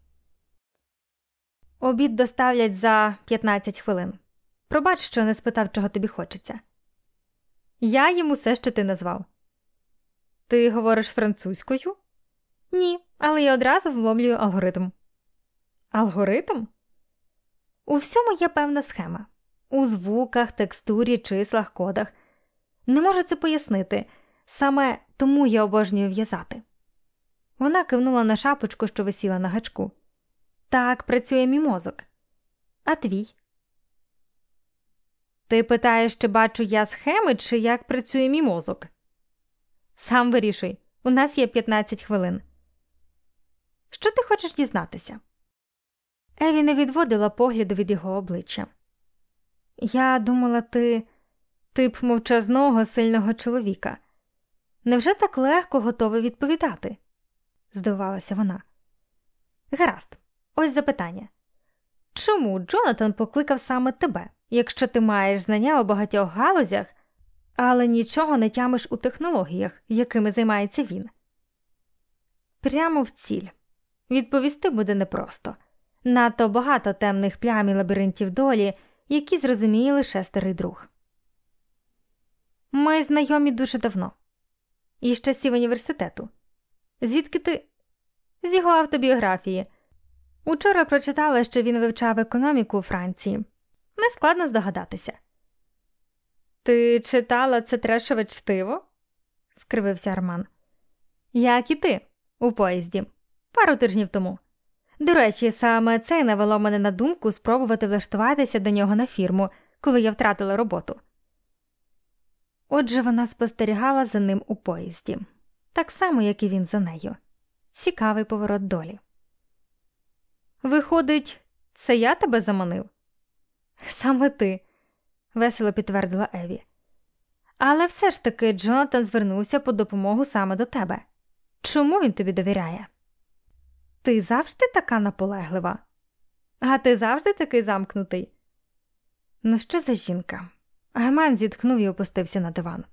Обід доставлять за 15 хвилин. Пробач, що не спитав, чого тобі хочеться. Я їм усе, що ти назвав. Ти говориш французькою? Ні, але я одразу вломлюю алгоритм. Алгоритм? У всьому є певна схема у звуках, текстурі, числах, кодах. Не можу це пояснити. Саме тому я обожнюю в'язати. Вона кивнула на шапочку, що висіла на гачку. Так працює мій мозок. А твій? Ти питаєш, чи бачу я схеми, чи як працює мій мозок? Сам вирішуй, у нас є 15 хвилин. Що ти хочеш дізнатися? Еві не відводила погляду від його обличчя. Я думала, ти тип мовчазного, сильного чоловіка. Невже так легко готовий відповідати? здивувалася вона. Гаразд, ось запитання. Чому Джонатан покликав саме тебе, якщо ти маєш знання у багатьох галузях, але нічого не тямиш у технологіях, якими займається він? Прямо в ціль. Відповісти буде непросто. Надто багато темних плям і лабіринтів долі, які зрозуміє лише старий друг. Ми знайомі дуже давно, і з часів університету. Звідки ти з його автобіографії? Учора прочитала, що він вивчав економіку у Франції. Нескладно здогадатися. Ти читала це трешове чтиво? скривився Арман. Як і ти у поїзді, пару тижнів тому. До речі, саме це навело мене на думку спробувати влаштуватися до нього на фірму, коли я втратила роботу. Отже, вона спостерігала за ним у поїзді, так само, як і він за нею. Цікавий поворот долі. Виходить, це я тебе заманив? Саме ти, весело підтвердила Еві. Але все ж таки Джонатан звернувся по допомогу саме до тебе. Чому він тобі довіряє? Ти завжди така наполеглива, а ти завжди такий замкнутий. Ну, що за жінка? Герман зітхнув і опустився на диван.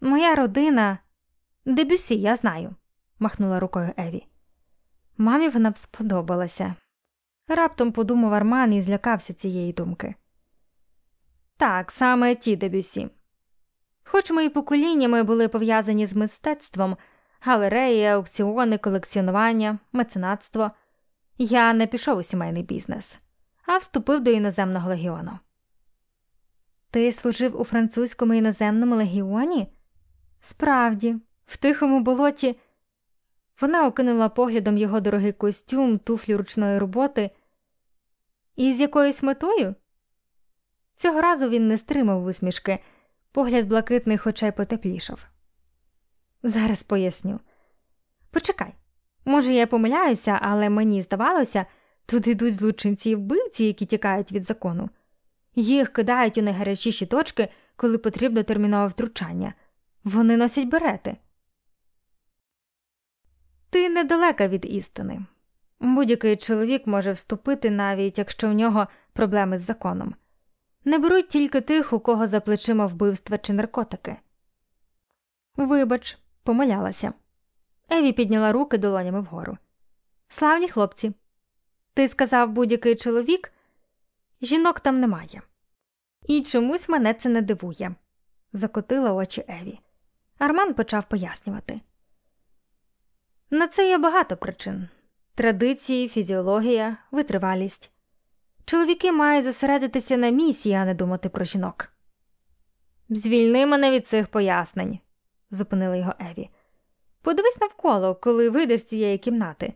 Моя родина дебюсі, я знаю, махнула рукою Еві. Мамі вона б сподобалася. Раптом подумав Арман і злякався цієї думки. Так, саме ті дебюсі. Хоч мої поколіннями були пов'язані з мистецтвом, галереї, аукціони, колекціонування, меценатство, я не пішов у сімейний бізнес, а вступив до іноземного легіону. Ти служив у французькому іноземному легіоні? Справді, в тихому болоті. Вона окинула поглядом його дорогий костюм, туфлі ручної роботи. І з якоюсь метою? Цього разу він не стримав усмішки, погляд блакитних очей потеплішав. Зараз поясню. Почекай, може, я помиляюся, але мені здавалося, тут йдуть злочинці і вбивці, які тікають від закону. Їх кидають у найгарячіші точки, коли потрібно термінове втручання. Вони носять берети. Ти недалека від істини. Будь-який чоловік може вступити, навіть якщо в нього проблеми з законом. Не беруть тільки тих, у кого за плечима вбивства чи наркотики. Вибач, помилялася. Еві підняла руки долонями вгору. Славні хлопці. Ти сказав будь-який чоловік, жінок там немає. І чомусь мене це не дивує, закотила очі Еві. Арман почав пояснювати. На це є багато причин традиції, фізіологія, витривалість. Чоловіки мають зосередитися на місії, а не думати про жінок. Звільни мене від цих пояснень, зупинила його Еві. Подивись навколо, коли вийдеш з цієї кімнати.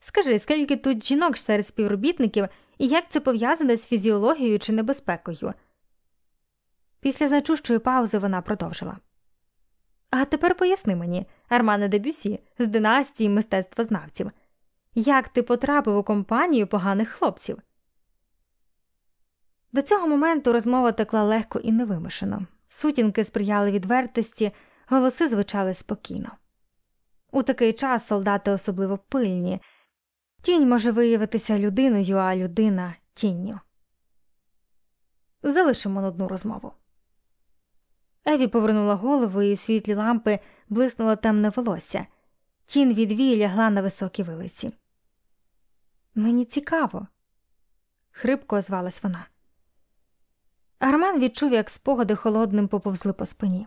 Скажи, скільки тут жінок серед співробітників і як це пов'язане з фізіологією чи небезпекою. Після значущої паузи вона продовжила. А тепер поясни мені, Армане Дебюсі, з династії мистецтвознавців, як ти потрапив у компанію поганих хлопців? До цього моменту розмова текла легко і невимушено. Сутінки сприяли відвертості, голоси звучали спокійно. У такий час солдати особливо пильні. Тінь може виявитися людиною, а людина тінню. Залишимо нудну розмову. Еві повернула голову і у світлі лампи блиснуло темне волосся. Тінь від вій лягла на високій вилиці. Мені цікаво, хрипко озвалась вона. Арман відчув, як спогади холодним поповзли по спині.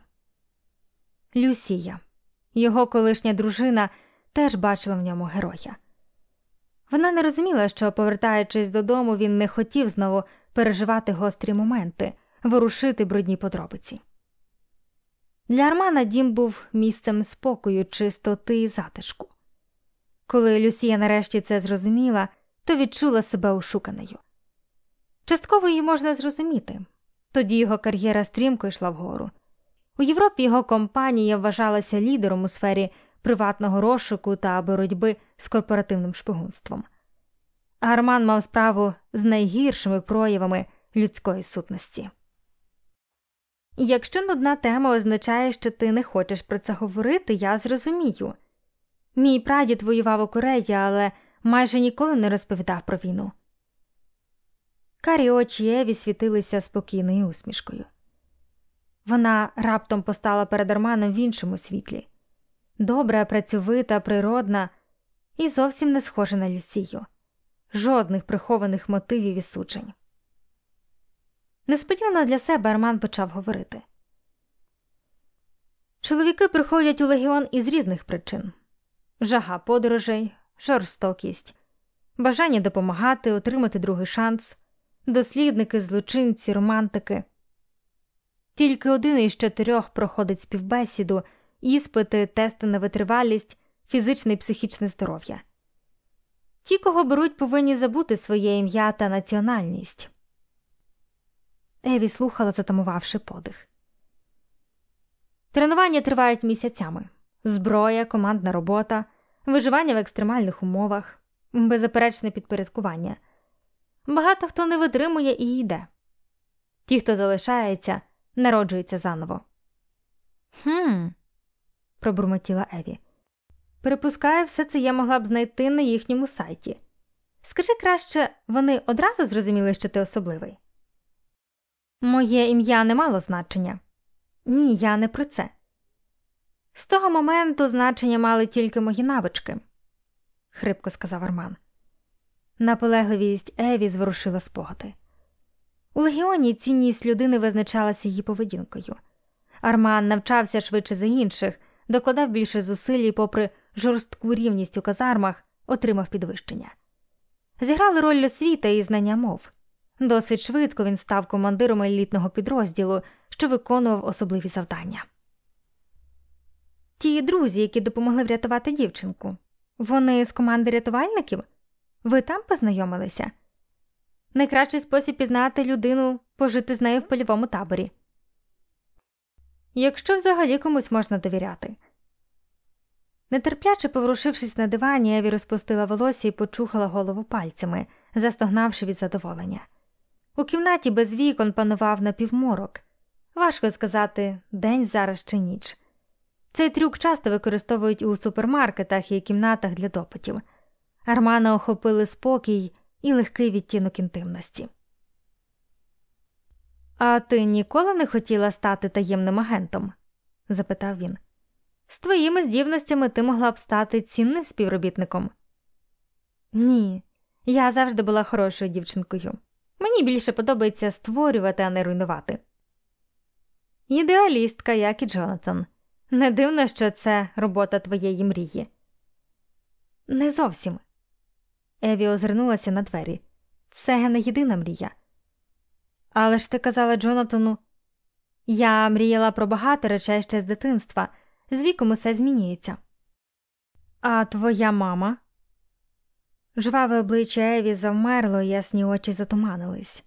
Люсія, його колишня дружина, теж бачила в ньому героя. Вона не розуміла, що, повертаючись додому, він не хотів знову переживати гострі моменти, ворушити брудні подробиці. Для Армана дім був місцем спокою, чистоти і затишку. Коли Люсія нарешті це зрозуміла, то відчула себе ошуканою. Частково її можна зрозуміти тоді його кар'єра стрімко йшла вгору. У Європі його компанія вважалася лідером у сфері приватного розшуку та боротьби з корпоративним шпигунством. Арман мав справу з найгіршими проявами людської сутності. Якщо нудна тема означає, що ти не хочеш про це говорити, я зрозумію. Мій прадід воював у Кореї, але майже ніколи не розповідав про війну. Карі очі Еві світилися спокійною усмішкою. Вона раптом постала перед Арманом в іншому світлі добра, працьовита, природна і зовсім не схожа на Люсію, жодних прихованих мотивів і суджень. Несподівано для себе Арман почав говорити. Чоловіки приходять у легіон із різних причин жага подорожей, жорстокість, бажання допомагати, отримати другий шанс, дослідники, злочинці, романтики. Тільки один із чотирьох проходить співбесіду, іспити, тести на витривалість, фізичне і психічне здоров'я. Ті, кого беруть, повинні забути своє ім'я та національність. Еві слухала, затамувавши подих. Тренування тривають місяцями зброя, командна робота, виживання в екстремальних умовах, беззаперечне підпорядкування. багато хто не витримує і йде. Ті, хто залишається, народжуються заново. Хм, пробурмотіла Еві. Припускаю, все це я могла б знайти на їхньому сайті. Скажи краще, вони одразу зрозуміли, що ти особливий? Моє ім'я не мало значення. Ні, я не про це. З того моменту значення мали тільки мої навички, хрипко сказав Арман. Наполегливість Еві зворушила спогади. У легіоні цінність людини визначалася її поведінкою. Арман навчався швидше за інших, докладав більше зусиль і, попри жорстку рівність у казармах, отримав підвищення. Зіграли роль освіта і знання мов. Досить швидко він став командиром елітного підрозділу, що виконував особливі завдання. Ті друзі, які допомогли врятувати дівчинку, вони з команди рятувальників? Ви там познайомилися? Найкращий спосіб пізнати людину пожити з нею в польовому таборі. Якщо взагалі комусь можна довіряти. Нетерпляче поворушившись на дивані, Еві розпустила волосся і почухала голову пальцями, застогнавши від задоволення. У кімнаті без вікон панував напівморок. Важко сказати, день зараз чи ніч. Цей трюк часто використовують у супермаркетах і кімнатах для допитів. Армана охопили спокій і легкий відтінок інтимності. А ти ніколи не хотіла стати таємним агентом? запитав він. З твоїми здібностями ти могла б стати цінним співробітником. Ні, я завжди була хорошою дівчинкою. Мені більше подобається створювати, а не руйнувати. Ідеалістка, як і Джонатан. Не дивно, що це робота твоєї мрії. Не зовсім. Еві озирнулася на двері. Це не єдина мрія. Але ж ти казала Джонатану, я мріяла про багато речей ще з дитинства, з віком усе змінюється. А твоя мама? Жваве обличчя Еві завмерло, ясні очі затуманились.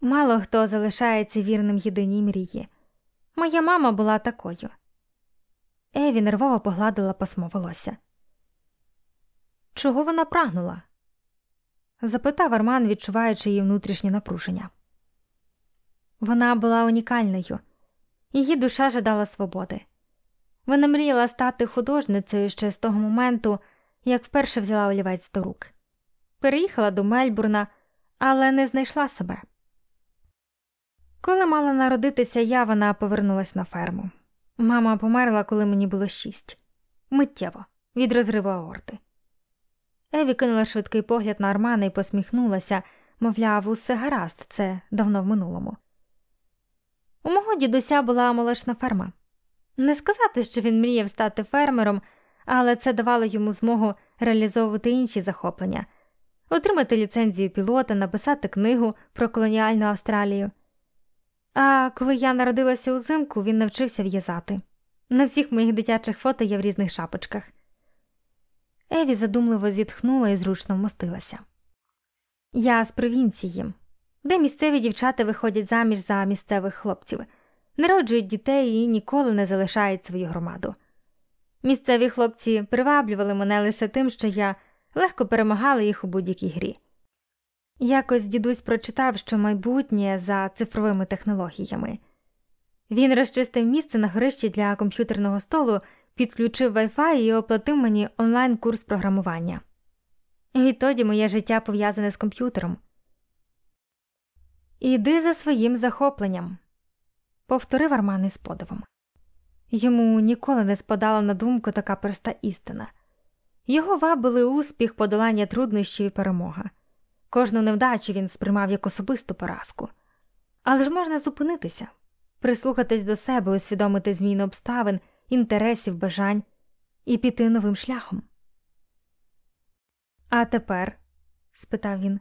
Мало хто залишається вірним єдиній мрії. Моя мама була такою. Еві нервово погладила посмо волосся. Чого вона прагнула? запитав Арман, відчуваючи її внутрішнє напруження. Вона була унікальною, її душа жадала свободи. Вона мріяла стати художницею ще з того моменту, як вперше взяла олівець до рук. Переїхала до Мельбурна, але не знайшла себе. Коли мала народитися я, вона повернулась на ферму. Мама померла, коли мені було шість, миттєво, від розриву аорти. Еві кинула швидкий погляд на Армана і посміхнулася, мовляв, усе гаразд, це давно в минулому. У мого дідуся була молочна ферма. Не сказати, що він мріяв стати фермером, але це давало йому змогу реалізовувати інші захоплення, отримати ліцензію пілота, написати книгу про колоніальну Австралію. А коли я народилася узимку, він навчився в'язати. На всіх моїх дитячих фото є в різних шапочках. Еві задумливо зітхнула і зручно вмостилася. Я з провінції, де місцеві дівчата виходять заміж за місцевих хлопців, народжують дітей і ніколи не залишають свою громаду. Місцеві хлопці приваблювали мене лише тим, що я легко перемагала їх у будь-якій грі. Якось дідусь прочитав, що майбутнє за цифровими технологіями. Він розчистив місце на горищі для комп'ютерного столу, підключив Wi-Fi і оплатив мені онлайн курс програмування. Відтоді моє життя пов'язане з комп'ютером. Іди за своїм захопленням, повторив Арман із подивом. Йому ніколи не спадала на думку така проста істина. Його вабили успіх, подолання труднощів і перемога. Кожну невдачу він сприймав як особисту поразку. Але ж можна зупинитися, прислухатись до себе, усвідомити зміну обставин, інтересів, бажань і піти новим шляхом. А тепер, спитав він,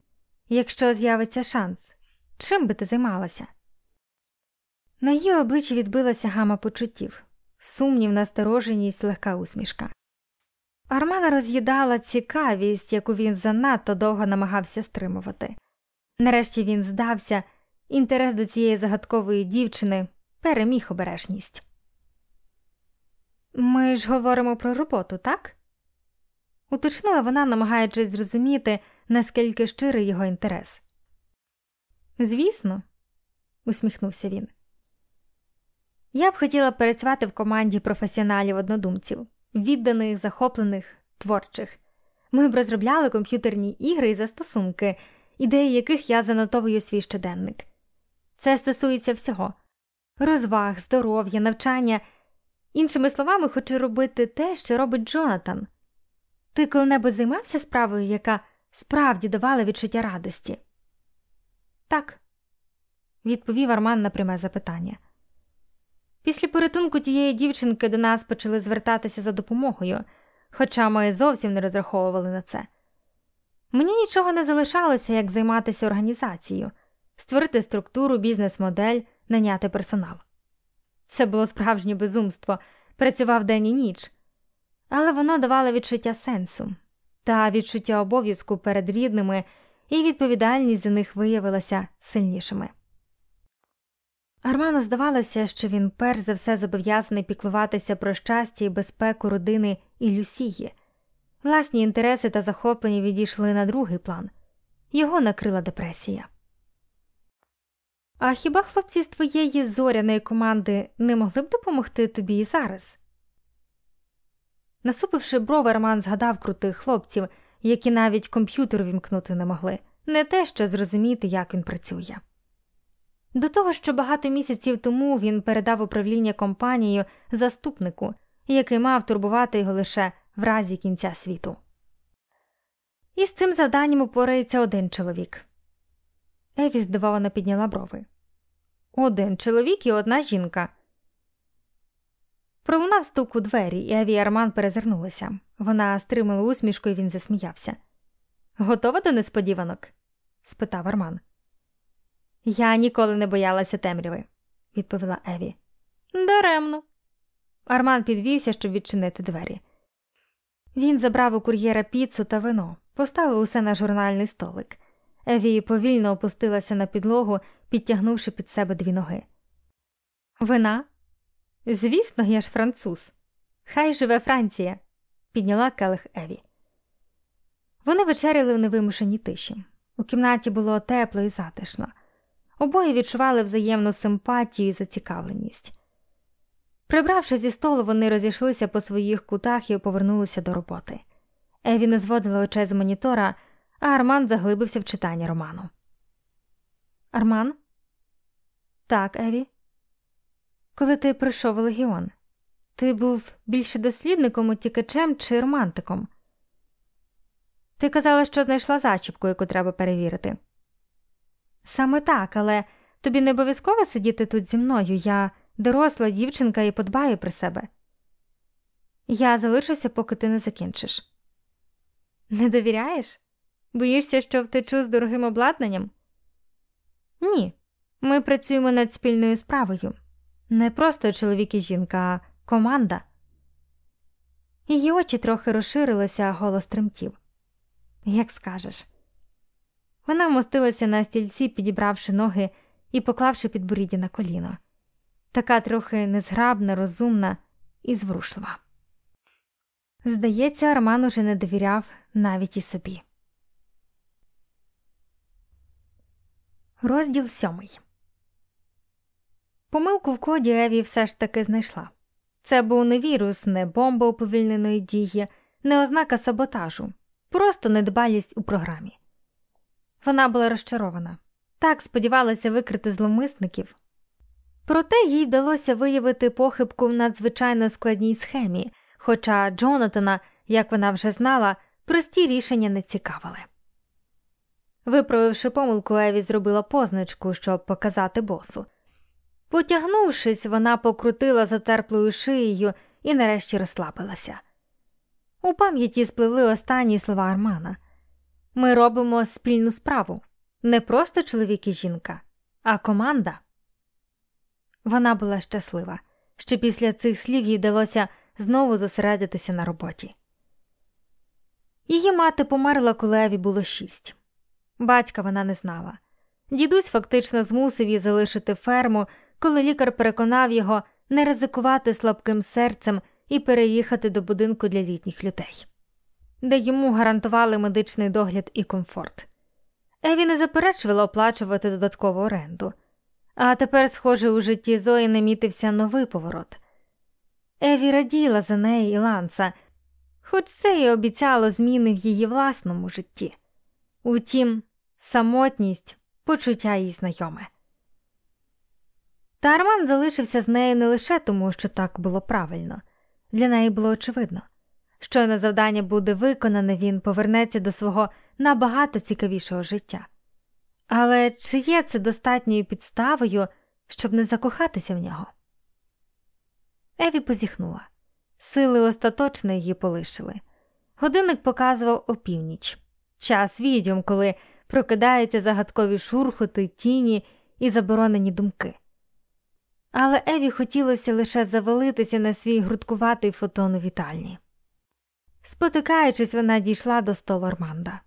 якщо з'явиться шанс, чим би ти займалася? На її обличчі відбилася гама почуттів, сумнів, настороженість, легка усмішка. Армана роз'їдала цікавість, яку він занадто довго намагався стримувати. Нарешті він здався, інтерес до цієї загадкової дівчини переміг обережність. Ми ж говоримо про роботу, так? уточнила вона, намагаючись зрозуміти, наскільки щирий його інтерес. Звісно, усміхнувся він. Я б хотіла працювати в команді професіоналів однодумців, відданих, захоплених, творчих. Ми б розробляли комп'ютерні ігри і застосунки, ідеї яких я занотовую свій щоденник. Це стосується всього розваг, здоров'я, навчання. Іншими словами, хочу робити те, що робить Джонатан. Ти коли-небудь займався справою, яка справді давала відчуття радості? Так, відповів Арман на пряме запитання. Після порятунку тієї дівчинки до нас почали звертатися за допомогою, хоча ми зовсім не розраховували на це. Мені нічого не залишалося, як займатися організацією, створити структуру, бізнес-модель, наняти персонал. Це було справжнє безумство, працював день і ніч, але воно давало відчуття сенсу та відчуття обов'язку перед рідними, і відповідальність за них виявилася сильнішими. Арману здавалося, що він перш за все зобов'язаний піклуватися про щастя і безпеку родини і Люсії. Власні інтереси та захоплення відійшли на другий план його накрила депресія. А хіба хлопці з твоєї зоряної команди не могли б допомогти тобі і зараз? Насупивши брови, Роман згадав крутих хлопців, які навіть комп'ютер вімкнути не могли, не те що зрозуміти, як він працює. До того, що багато місяців тому він передав управління компанією заступнику, який мав турбувати його лише в разі кінця світу. І з цим завданням упорається один чоловік. Еві здивовано підняла брови. Один чоловік і одна жінка. Пролунав стук у двері, і Еві Арман перезирнулася. Вона стримала усмішку, і він засміявся. Готова до несподіванок? спитав Арман. Я ніколи не боялася темряви, відповіла Еві. Даремно. Арман підвівся, щоб відчинити двері. Він забрав у кур'єра піцу та вино, поставив усе на журнальний столик. Еві повільно опустилася на підлогу, підтягнувши під себе дві ноги. Вина? Звісно, я ж француз. Хай живе Франція, підняла келих Еві. Вони вечеряли в невимушеній тиші. У кімнаті було тепло і затишно. Обоє відчували взаємну симпатію і зацікавленість. Прибравши зі столу, вони розійшлися по своїх кутах і повернулися до роботи. Еві не зводила очей з монітора, а Арман заглибився в читання роману. Арман? Так, Еві. Коли ти прийшов у легіон, ти був більше дослідником, утікачем чи романтиком? Ти казала, що знайшла зачіпку, яку треба перевірити. Саме так, але тобі не обов'язково сидіти тут зі мною. Я доросла дівчинка і подбаю про себе. Я залишуся, поки ти не закінчиш. Не довіряєш? Боїшся, що втечу з дорогим обладнанням? Ні. Ми працюємо над спільною справою. Не просто чоловік і жінка, а команда. Її очі трохи розширилися, а голос тремтів. Як скажеш. Вона вмостилася на стільці, підібравши ноги і поклавши підборіддя на коліно. Така трохи незграбна, розумна і зворушлива. Здається, Арман уже не довіряв навіть і собі. Розділ сьомий. Помилку в коді Еві все ж таки знайшла. Це був не вірус, не бомба уповільненої дії, не ознака саботажу, просто недбалість у програмі. Вона була розчарована так сподівалася викрити зломисників. Проте їй вдалося виявити похибку в надзвичайно складній схемі, хоча Джонатана, як вона вже знала, прості рішення не цікавили. Виправивши помилку, Еві зробила позначку, щоб показати босу. Потягнувшись, вона покрутила затерплою шиєю і нарешті розслабилася. У пам'яті спливли останні слова Армана. Ми робимо спільну справу не просто чоловік і жінка, а команда. Вона була щаслива, що після цих слів їй вдалося знову зосередитися на роботі. Її мати померла, коли Еві було шість. Батька вона не знала. Дідусь фактично змусив її залишити ферму, коли лікар переконав його не ризикувати слабким серцем і переїхати до будинку для літніх людей. Де йому гарантували медичний догляд і комфорт. Еві не заперечувала оплачувати додаткову оренду, а тепер, схоже, у житті Зої намітився новий поворот. Еві раділа за неї і Ланса, хоч це і обіцяло зміни в її власному житті. Утім, самотність, почуття їй знайоме. Та Арман залишився з нею не лише тому, що так було правильно, для неї було очевидно. Щойно завдання буде виконане, він повернеться до свого набагато цікавішого життя. Але чи є це достатньою підставою, щоб не закохатися в нього? Еві позіхнула. Сили остаточно її полишили. Годинник показував опівніч, час відьом, коли прокидаються загадкові шурхоти, тіні і заборонені думки. Але Еві хотілося лише завалитися на свій грудкуватий фотон у вітальні. Спотикаючись, вона дійшла до столу Арманда.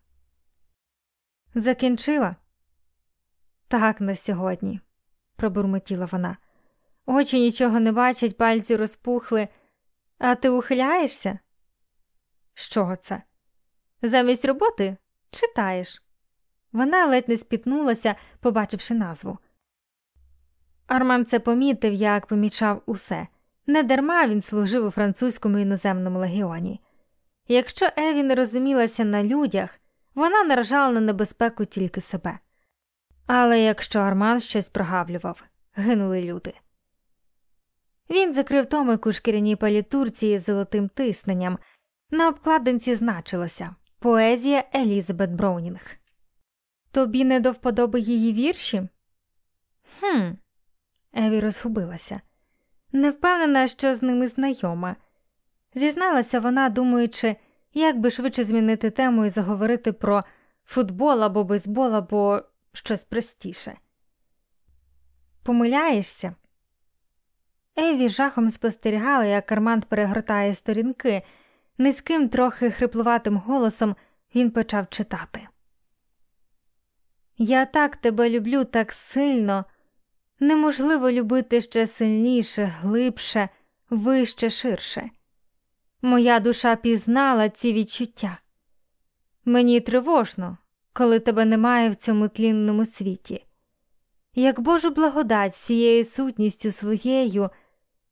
Закінчила? Так, на сьогодні, пробурмотіла вона. Очі нічого не бачать, пальці розпухли. А ти ухиляєшся? Що це? Замість роботи читаєш. Вона ледь не спітнулася, побачивши назву. Арман це помітив, як помічав усе. Недарма він служив у французькому іноземному легіоні. Якщо Еві не розумілася на людях, вона наражала на небезпеку тільки себе. Але якщо Арман щось прогавлював, гинули люди. Він закрив томик у шкіряній палітурці з золотим тисненням. На обкладинці значилося Поезія Елізабет Броунінг. Тобі не до вподоби її вірші? Хм. Еві розгубилася. Не впевнена, що з ними знайома. Зізналася вона, думаючи, як би швидше змінити тему і заговорити про футбол або бейсбол, або щось простіше. Помиляєшся? Еві жахом спостерігала, як Арманд перегортає сторінки. Низьким, трохи хриплуватим голосом він почав читати. Я так тебе люблю так сильно, неможливо любити ще сильніше, глибше, вище, ширше. Моя душа пізнала ці відчуття. Мені тривожно, коли тебе немає в цьому тлінному світі. Як Божу благодать всією сутністю своєю,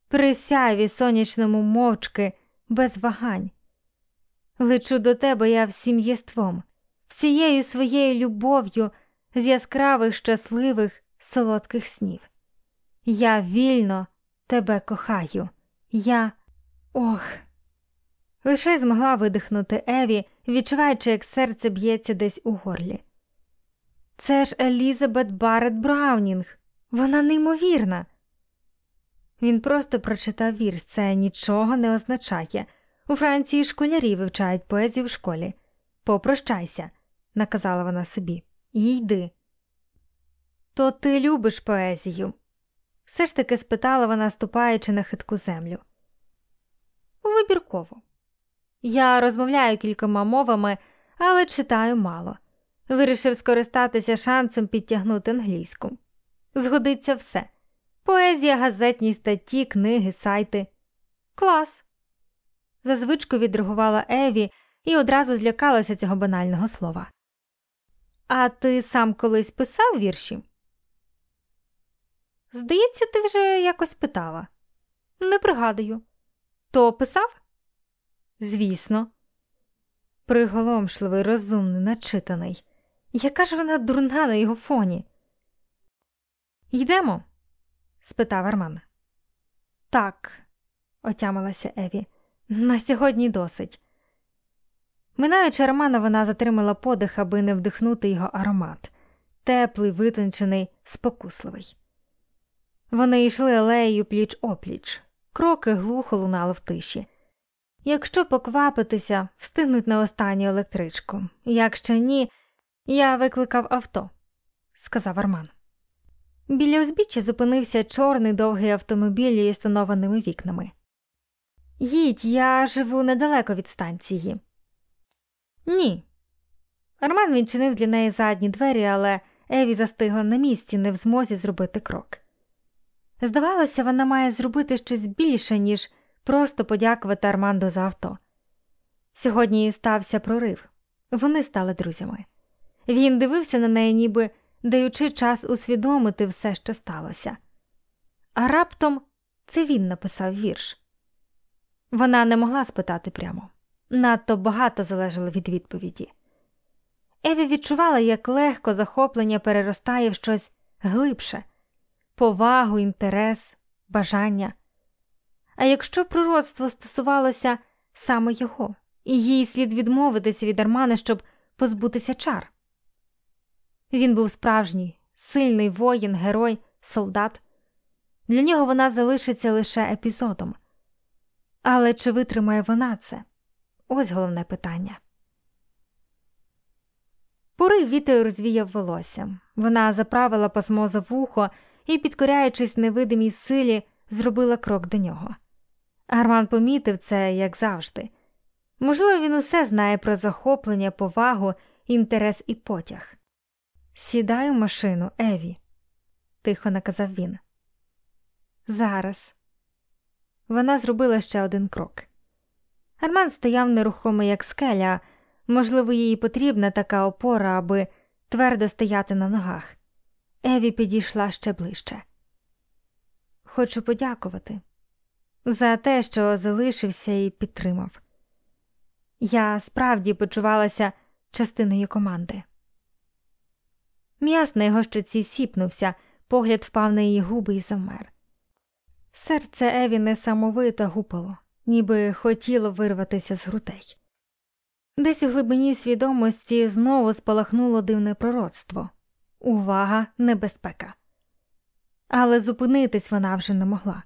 присяйві сонячному мовчки, без вагань. Лечу до тебе я всім єством, всією своєю любов'ю з яскравих, щасливих, солодких снів. Я вільно тебе кохаю, я ох. Лише змогла видихнути Еві, відчуваючи, як серце б'ється десь у горлі. Це ж Елізабет Барет Браунінг, вона неймовірна. Він просто прочитав вірш, це нічого не означає. У Франції школярі вивчають поезію в школі. Попрощайся, наказала вона собі, і йди. То ти любиш поезію? все ж таки спитала вона, ступаючи на хитку землю. Вибірково. Я розмовляю кількома мовами, але читаю мало. Вирішив скористатися шансом підтягнути англійську. Згодиться все поезія, газетні статті, книги, сайти. Клас. За звичку відреагувала Еві і одразу злякалася цього банального слова. А ти сам колись писав вірші? Здається, ти вже якось питала. Не пригадую. То писав? Звісно. Приголомшливий, розумний, начитаний. Яка ж вона дурна на його фоні? Йдемо? спитав Арман. Так, отямилася Еві, на сьогодні досить. Минаючи Романа, вона затримала подих, аби не вдихнути його аромат теплий, витончений, спокусливий. Вони йшли алеєю пліч опліч, кроки глухо лунали в тиші. Якщо поквапитися, встигнуть на останню електричку. Якщо ні, я викликав авто, сказав Арман. Біля узбіччя зупинився чорний довгий автомобіль із тонованими вікнами. Їдь, я живу недалеко від станції. Ні. Арман відчинив для неї задні двері, але Еві застигла на місці, не в змозі зробити крок. Здавалося, вона має зробити щось більше, ніж просто подякувати Армандо за авто. Сьогодні стався прорив, вони стали друзями. Він дивився на неї, ніби даючи час усвідомити все, що сталося. А раптом це він написав вірш. Вона не могла спитати прямо надто багато залежало від відповіді. Еві відчувала, як легко захоплення переростає в щось глибше повагу, інтерес, бажання. А якщо пророцтво стосувалося саме його, і їй слід відмовитися від Армани, щоб позбутися чар. Він був справжній, сильний воїн, герой, солдат. Для нього вона залишиться лише епізодом. Але чи витримає вона це? Ось головне питання. Порив вітер розвіяв волосся. Вона заправила пасмо за вухо і, підкоряючись невидимій силі, зробила крок до нього. Арман помітив це, як завжди. Можливо, він усе знає про захоплення, повагу, інтерес і потяг. Сідай у машину, Еві, тихо наказав він. Зараз. Вона зробила ще один крок. Арман стояв нерухомо, як скеля, можливо, їй потрібна така опора, аби твердо стояти на ногах. Еві підійшла ще ближче. Хочу подякувати за те, що залишився і підтримав. Я справді почувалася частиною команди. М'яс на його щоці сіпнувся, погляд впав на її губи і завмер. Серце Еві несамовито гупало, ніби хотіло вирватися з грудей. Десь у глибині свідомості знову спалахнуло дивне пророцтво увага, небезпека. Але зупинитись вона вже не могла.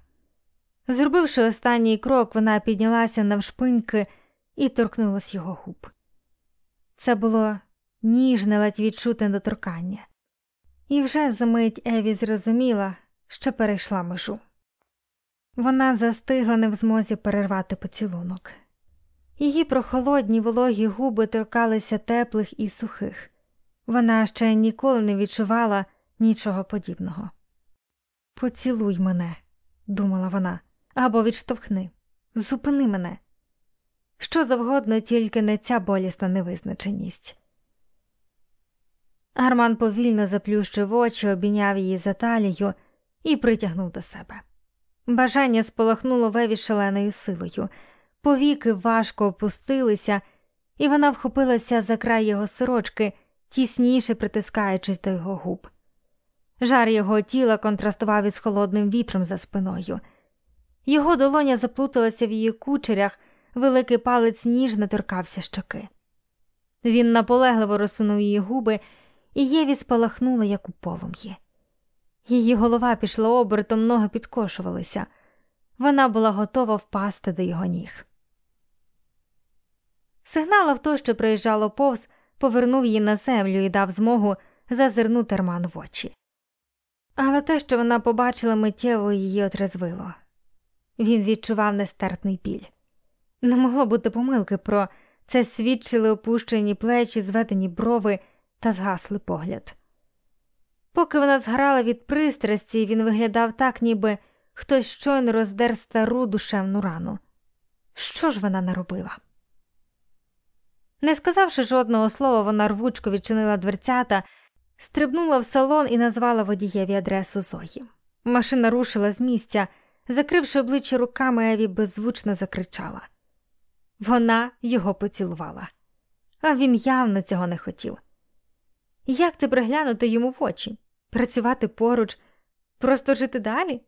Зробивши останній крок, вона піднялася навшпиньки і торкнулась його губ. Це було ніжне, ледь відчутне доторкання, і вже за мить Еві зрозуміла, що перейшла межу. Вона застигла не в змозі перервати поцілунок. Її прохолодні вологі губи торкалися теплих і сухих. Вона ще ніколи не відчувала нічого подібного. Поцілуй мене, думала вона, або відштовхни, зупини мене. Що завгодно, тільки не ця болісна невизначеність. Арман повільно заплющив очі, обійняв її за талію і притягнув до себе. Бажання спалахнуло веві шаленою силою, повіки важко опустилися, і вона вхопилася за край його сорочки, тісніше притискаючись до його губ. Жар його тіла контрастував із холодним вітром за спиною. Його долоня заплуталася в її кучерях, великий палець ніжно торкався щоки. Він наполегливо розсунув її губи, і Єві спалахнула, як у полум'ї. Її голова пішла обертом, ноги підкошувалися. Вона була готова впасти до його ніг. Сигнал авто, що приїжджало повз, повернув її на землю і дав змогу зазирнути Арман в очі. Але те, що вона побачила миттєво, її отрезвило. Він відчував нестерпний біль. Не могло бути помилки про це свідчили опущені плечі, зведені брови та згаслий погляд. Поки вона зграла від пристрасті, він виглядав так, ніби хтось щойно роздер стару душевну рану. Що ж вона наробила? Не сказавши жодного слова, вона рвучко відчинила дверцята, стрибнула в салон і назвала водієві адресу Зої. Машина рушила з місця, закривши обличчя руками, Еві беззвучно закричала. Вона його поцілувала, а він явно цього не хотів. Як ти приглянути йому в очі, працювати поруч, просто жити далі?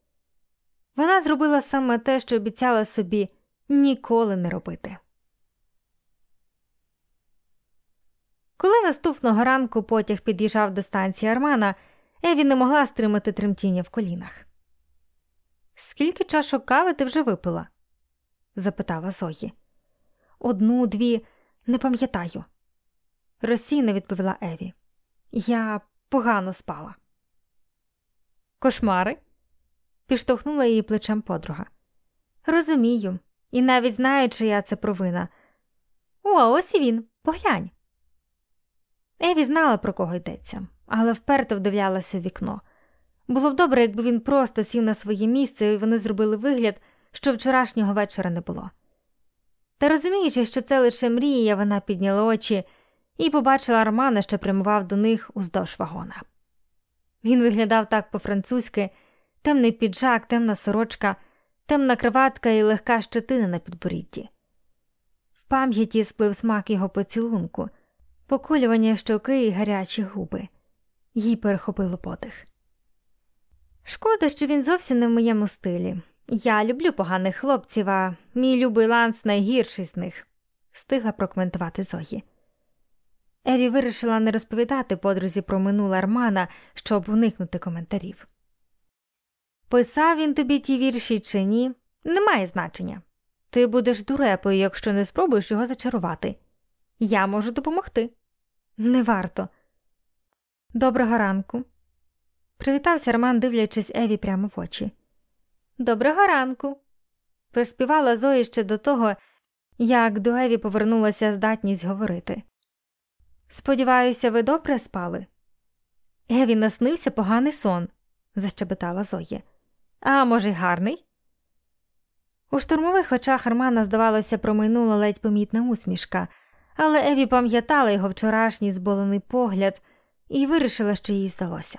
Вона зробила саме те, що обіцяла собі ніколи не робити. Коли наступного ранку потяг під'їжджав до станції Армана, Еві не могла стримати тремтіння в колінах. Скільки чашок кави ти вже випила? запитала Зої. Одну, дві, не пам'ятаю, розсійно відповіла Еві. Я погано спала. Кошмари? підштовхнула її плечем подруга. Розумію, і навіть знаю, чия це провина. О, ось і він, поглянь. Еві знала, про кого йдеться, але вперто вдивлялася у вікно. Було б добре, якби він просто сів на своє місце і вони зробили вигляд, що вчорашнього вечора не було. Та розуміючи, що це лише мрія, вона підняла очі і побачила Армана, що прямував до них уздовж вагона. Він виглядав так по-французьки темний піджак, темна сорочка, темна криватка і легка щетина на підборідді. В пам'яті сплив смак його поцілунку, покулювання щоки і гарячі губи, їй перехопило подих. Шкода, що він зовсім не в моєму стилі. Я люблю поганих хлопців, а мій любий ланс найгірший з них, встигла прокоментувати Зої. Еві вирішила не розповідати подрузі про минуле Армана, щоб уникнути коментарів. Писав він тобі ті вірші чи ні, немає значення. Ти будеш дурепою, якщо не спробуєш його зачарувати. Я можу допомогти. Не варто. Доброго ранку. Привітався Роман, дивлячись Еві прямо в очі. Доброго ранку. Приспівала Зої ще до того, як до Еві повернулася здатність говорити. Сподіваюся, ви добре спали. Еві наснився поганий сон, защебетала Зоя. А може, й гарний? У штурмових очах Армана, здавалося, промайнула ледь помітна усмішка, але Еві пам'ятала його вчорашній зболений погляд і вирішила, що їй здалося.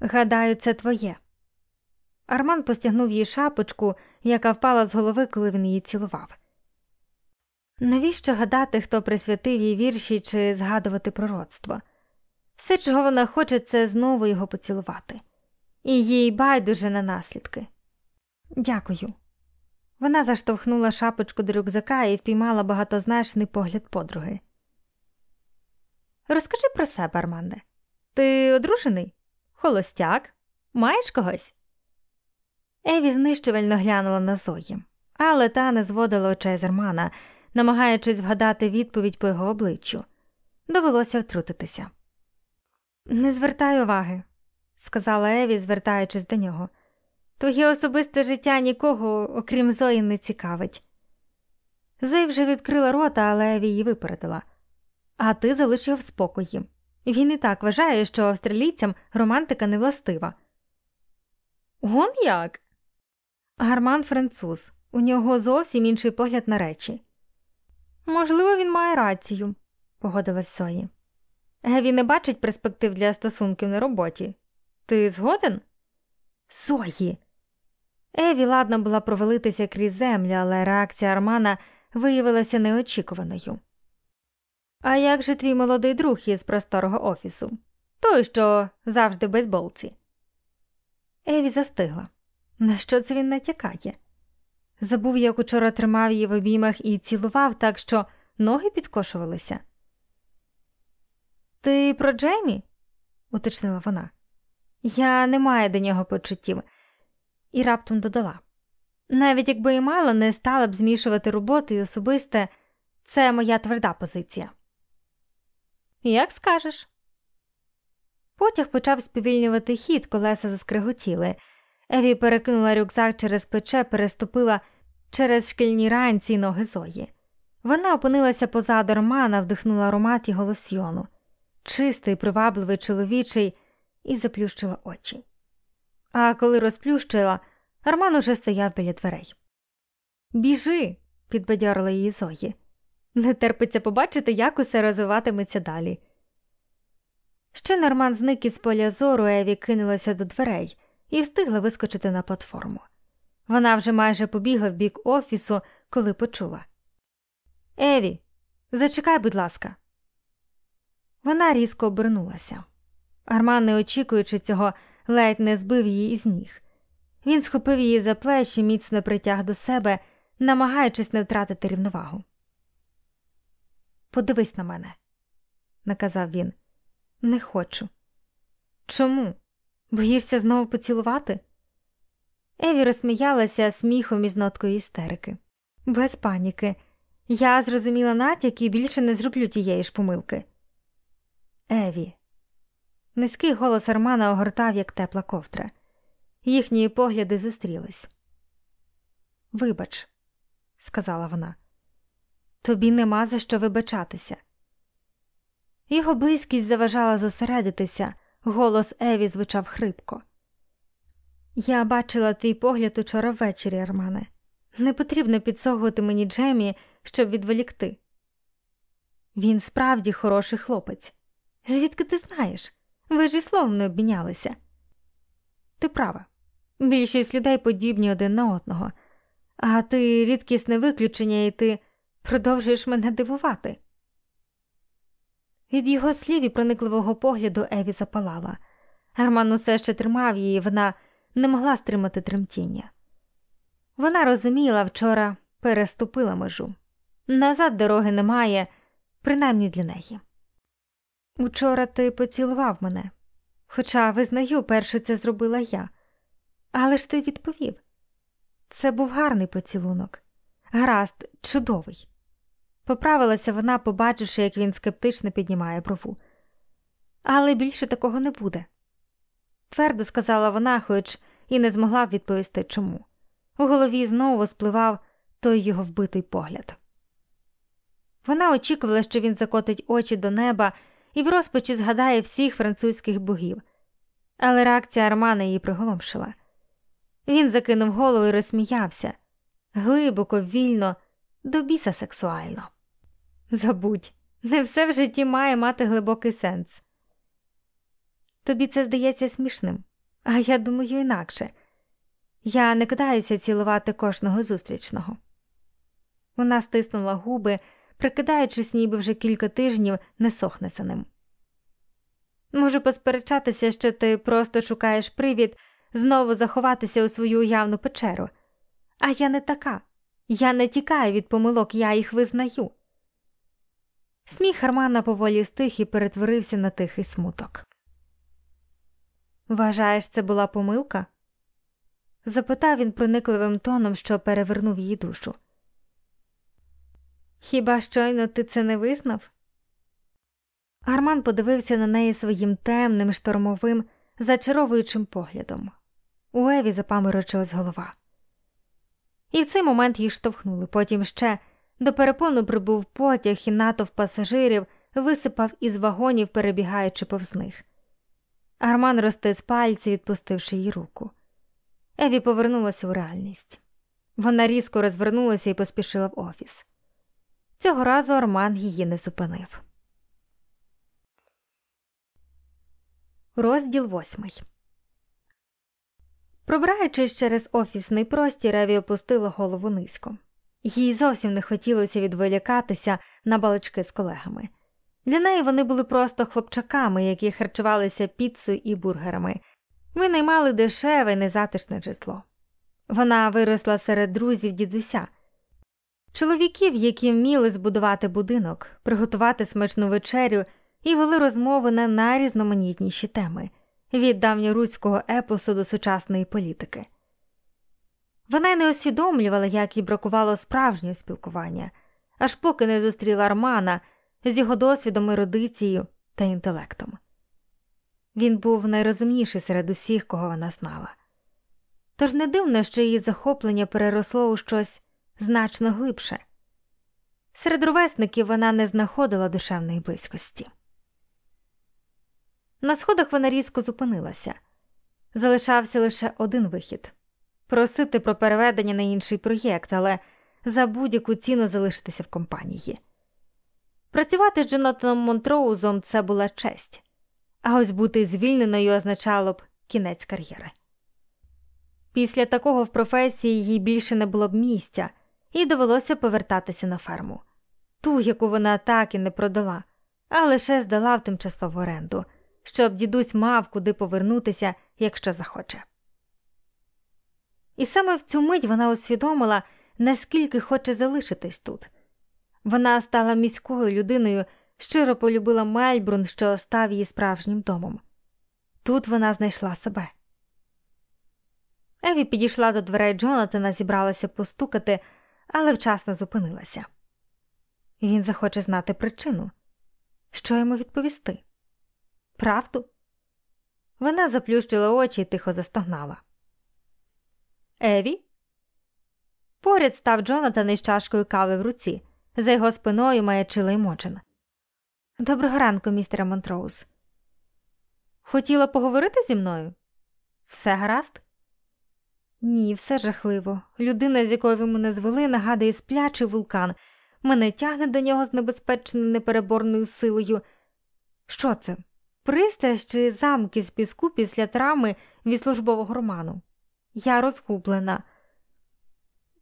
Гадаю, це твоє. Арман постягнув їй шапочку, яка впала з голови, коли він її цілував. Навіщо гадати, хто присвятив їй вірші чи згадувати пророцтво? Все, чого вона хоче, це знову його поцілувати, і їй байдуже на наслідки. Дякую. Вона заштовхнула шапочку до рюкзака і впіймала багатозначний погляд подруги. Розкажи про себе, Арманде. Ти одружений? Холостяк? Маєш когось? Еві знищувально глянула на Зої, але та не зводила очей з Армана, намагаючись вгадати відповідь по його обличчю. Довелося втрутитися. Не звертай уваги, сказала Еві, звертаючись до нього. Твоє особисте життя нікого, окрім Зої, не цікавить. Зей вже відкрила рота, але Еві її випередила. А ти залиш його в спокої. Він і так вважає, що австралійцям романтика не властива. Он як? Гарман француз, у нього зовсім інший погляд на речі. Можливо, він має рацію, погодилась Сої. Геві не бачить перспектив для стосунків на роботі. Ти згоден? Сої. Еві ладна була провалитися крізь землю, але реакція Армана виявилася неочікуваною. А як же твій молодий друг із просторого офісу? Той, що завжди бейсболці? Еві застигла. На що це він натякає? Забув, як учора тримав її в обіймах і цілував так, що ноги підкошувалися. Ти про Джеймі? уточнила вона. Я не маю до нього почуттів, і раптом додала. Навіть якби і мала, не стала б змішувати роботу і особисте, це моя тверда позиція. Як скажеш. Потяг почав сповільнювати хід, колеса заскриготіли. Еві перекинула рюкзак через плече, переступила через шкільні ранці й ноги Зої. Вона опинилася позаду Романа, вдихнула аромат його лосьйону. чистий, привабливий чоловічий, і заплющила очі. А коли розплющила, Роман уже стояв біля дверей. Біжи, підбадьорила її Зої. Не терпиться побачити, як усе розвиватиметься далі. Ще Норман зник із поля зору, Еві кинулася до дверей і встигла вискочити на платформу. Вона вже майже побігла в бік офісу, коли почула. Еві, зачекай, будь ласка. Вона різко обернулася. Арман, не очікуючи цього, ледь не збив її із ніг. Він схопив її за плечі, міцно притяг до себе, намагаючись не втратити рівновагу. Подивись на мене, наказав він. Не хочу. Чому? Боїшся знову поцілувати? Еві розсміялася сміхом із ноткою істерики. Без паніки. Я зрозуміла натяк і більше не зроблю тієї ж помилки. Еві. Низький голос Армана огортав, як тепла ковтра. Їхні погляди зустрілись. Вибач, сказала вона, тобі нема за що вибачатися. Його близькість заважала зосередитися, голос Еві звучав хрипко. Я бачила твій погляд учора ввечері, Армане. Не потрібно підсовувати мені Джемі, щоб відволікти. Він справді хороший хлопець. Звідки ти знаєш? Ви ж і словом не обмінялися. Ти права. Більшість людей подібні один на одного, а ти рідкісне виключення, і ти продовжуєш мене дивувати. Від його слів і проникливого погляду Еві запалала. Герман усе ще тримав її, вона не могла стримати тремтіння. Вона розуміла, вчора переступила межу. Назад дороги немає, принаймні для неї. Учора ти поцілував мене, хоча, визнаю, перше це зробила я. Але ж ти відповів це був гарний поцілунок, гаразд, чудовий. Поправилася вона, побачивши, як він скептично піднімає брову. Але більше такого не буде. Твердо сказала вона, хоч і не змогла відповісти чому. У голові знову спливав той його вбитий погляд. Вона очікувала, що він закотить очі до неба і в розпачі згадає всіх французьких богів, але реакція Армана її приголомшила. Він закинув голову і розсміявся глибоко, вільно, до біса сексуально. Забудь, не все в житті має мати глибокий сенс. Тобі це здається смішним, а я думаю інакше. Я не кидаюся цілувати кожного зустрічного. Вона стиснула губи, прикидаючись, ніби вже кілька тижнів не сохне за ним. Можу посперечатися, що ти просто шукаєш привід знову заховатися у свою уявну печеру. А я не така, я не тікаю від помилок, я їх визнаю. Сміх Армана поволі стих і перетворився на тихий смуток. Вважаєш, це була помилка? запитав він проникливим тоном, що перевернув її душу. Хіба щойно ти це не визнав? Арман подивився на неї своїм темним, штормовим, зачаровуючим поглядом. У Еві запаморочилась голова. І в цей момент їх штовхнули. Потім ще до перепону прибув потяг, і натовп пасажирів висипав із вагонів, перебігаючи повз них. Арман з пальці, відпустивши їй руку. Еві повернулася у реальність. Вона різко розвернулася і поспішила в офіс. Цього разу Арман її не зупинив. Розділ восьмий. Пробираючись через офісний простір, Еві опустила голову низько. Їй зовсім не хотілося відволікатися на балачки з колегами. Для неї вони були просто хлопчаками, які харчувалися піцею і бургерами, винаймали дешеве, незатишне житло. Вона виросла серед друзів дідуся, чоловіків, які вміли збудувати будинок, приготувати смачну вечерю і вели розмови на найрізноманітніші теми від давньоруського епосу до сучасної політики. Вона й не усвідомлювала, як їй бракувало справжнього спілкування, аж поки не зустріла Армана з його досвідом, ерудицією та інтелектом. Він був найрозумніший серед усіх, кого вона знала. Тож не дивно, що її захоплення переросло у щось значно глибше. Серед ровесників вона не знаходила душевної близькості. На сходах вона різко зупинилася. Залишався лише один вихід просити про переведення на інший проєкт, але за будь-яку ціну залишитися в компанії. Працювати з Джонатаном Монтроузом це була честь, а ось бути звільненою означало б кінець кар'єри. Після такого в професії їй більше не було б місця, і довелося повертатися на ферму, ту, яку вона так і не продала, а лише здала в тимчасову оренду щоб дідусь мав куди повернутися, якщо захоче. І саме в цю мить вона усвідомила, наскільки хоче залишитись тут. Вона стала міською людиною, щиро полюбила Мельбрун, що став її справжнім домом. Тут вона знайшла себе. Еві підійшла до дверей Джонатана, зібралася постукати, але вчасно зупинилася. Він захоче знати причину, що йому відповісти. Правду? Вона заплющила очі і тихо застогнала. Еві? Поряд став Джонатан із чашкою кави в руці. За його спиною маячила Імоджен. Доброго ранку, містере Монтроуз. Хотіла поговорити зі мною? Все гаразд? Ні, все жахливо. Людина, з якою ви мене звели, нагадує сплячий вулкан. Мене тягне до нього з небезпечною непереборною силою. Що це? Пристрасть чи замки з піску після травми від службового роману? Я розгублена.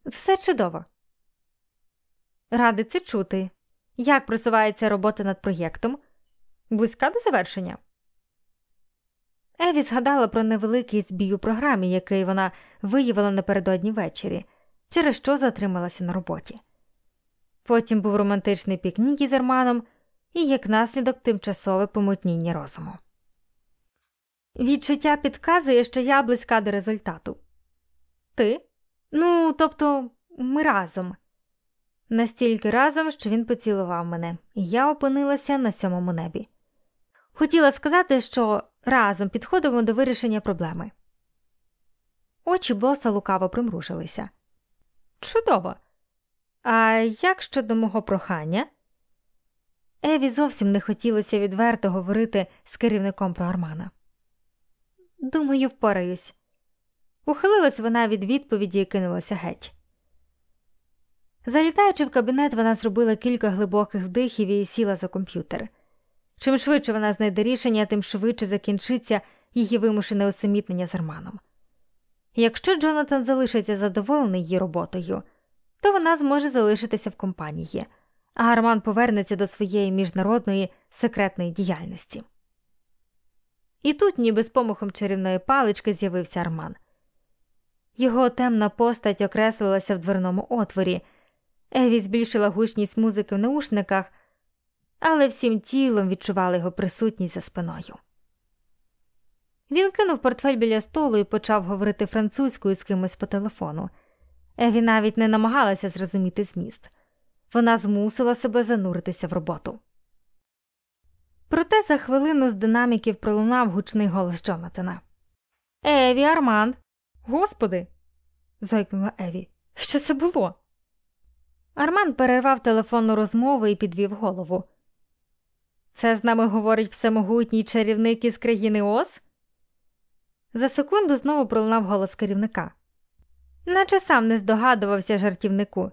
Все чудово. Ради це чути. Як просувається робота над проєктом? Близька до завершення. Еві згадала про невеликий збій у програмі, який вона виявила напередодні ввечері, через що затрималася на роботі. Потім був романтичний пікнік із Арманом і як наслідок тимчасове помутніння розуму. Відчуття підказує, що я близька до результату. Ти? Ну, тобто, ми разом. Настільки разом, що він поцілував мене, і я опинилася на сьомому небі. Хотіла сказати, що разом підходимо до вирішення проблеми. Очі боса лукаво примружилися. Чудово. А як щодо мого прохання? Еві зовсім не хотілося відверто говорити з керівником про Армана. Думаю, впораюсь. Ухилилась вона від відповіді і кинулася геть. Залітаючи в кабінет, вона зробила кілька глибоких вдихів і сіла за комп'ютер. Чим швидше вона знайде рішення, тим швидше закінчиться її вимушене усамітнення з Арманом. Якщо Джонатан залишиться задоволений її роботою, то вона зможе залишитися в компанії, а Арман повернеться до своєї міжнародної секретної діяльності. І тут, ніби з помахом чарівної палички, з'явився Арман. Його темна постать окреслилася в дверному отворі. Еві збільшила гучність музики в наушниках, але всім тілом відчували його присутність за спиною. Він кинув портфель біля столу і почав говорити французькою з кимось по телефону. Еві навіть не намагалася зрозуміти зміст вона змусила себе зануритися в роботу. Проте за хвилину з динаміків пролунав гучний голос Джонатана. Еві, Арманд. Господи. зойкнула Еві. Що це було? Арман перервав телефонну розмову і підвів голову. Це з нами говорить всемогутній чарівник із країни Оз? За секунду знову пролунав голос керівника. Наче сам не здогадувався жартівнику.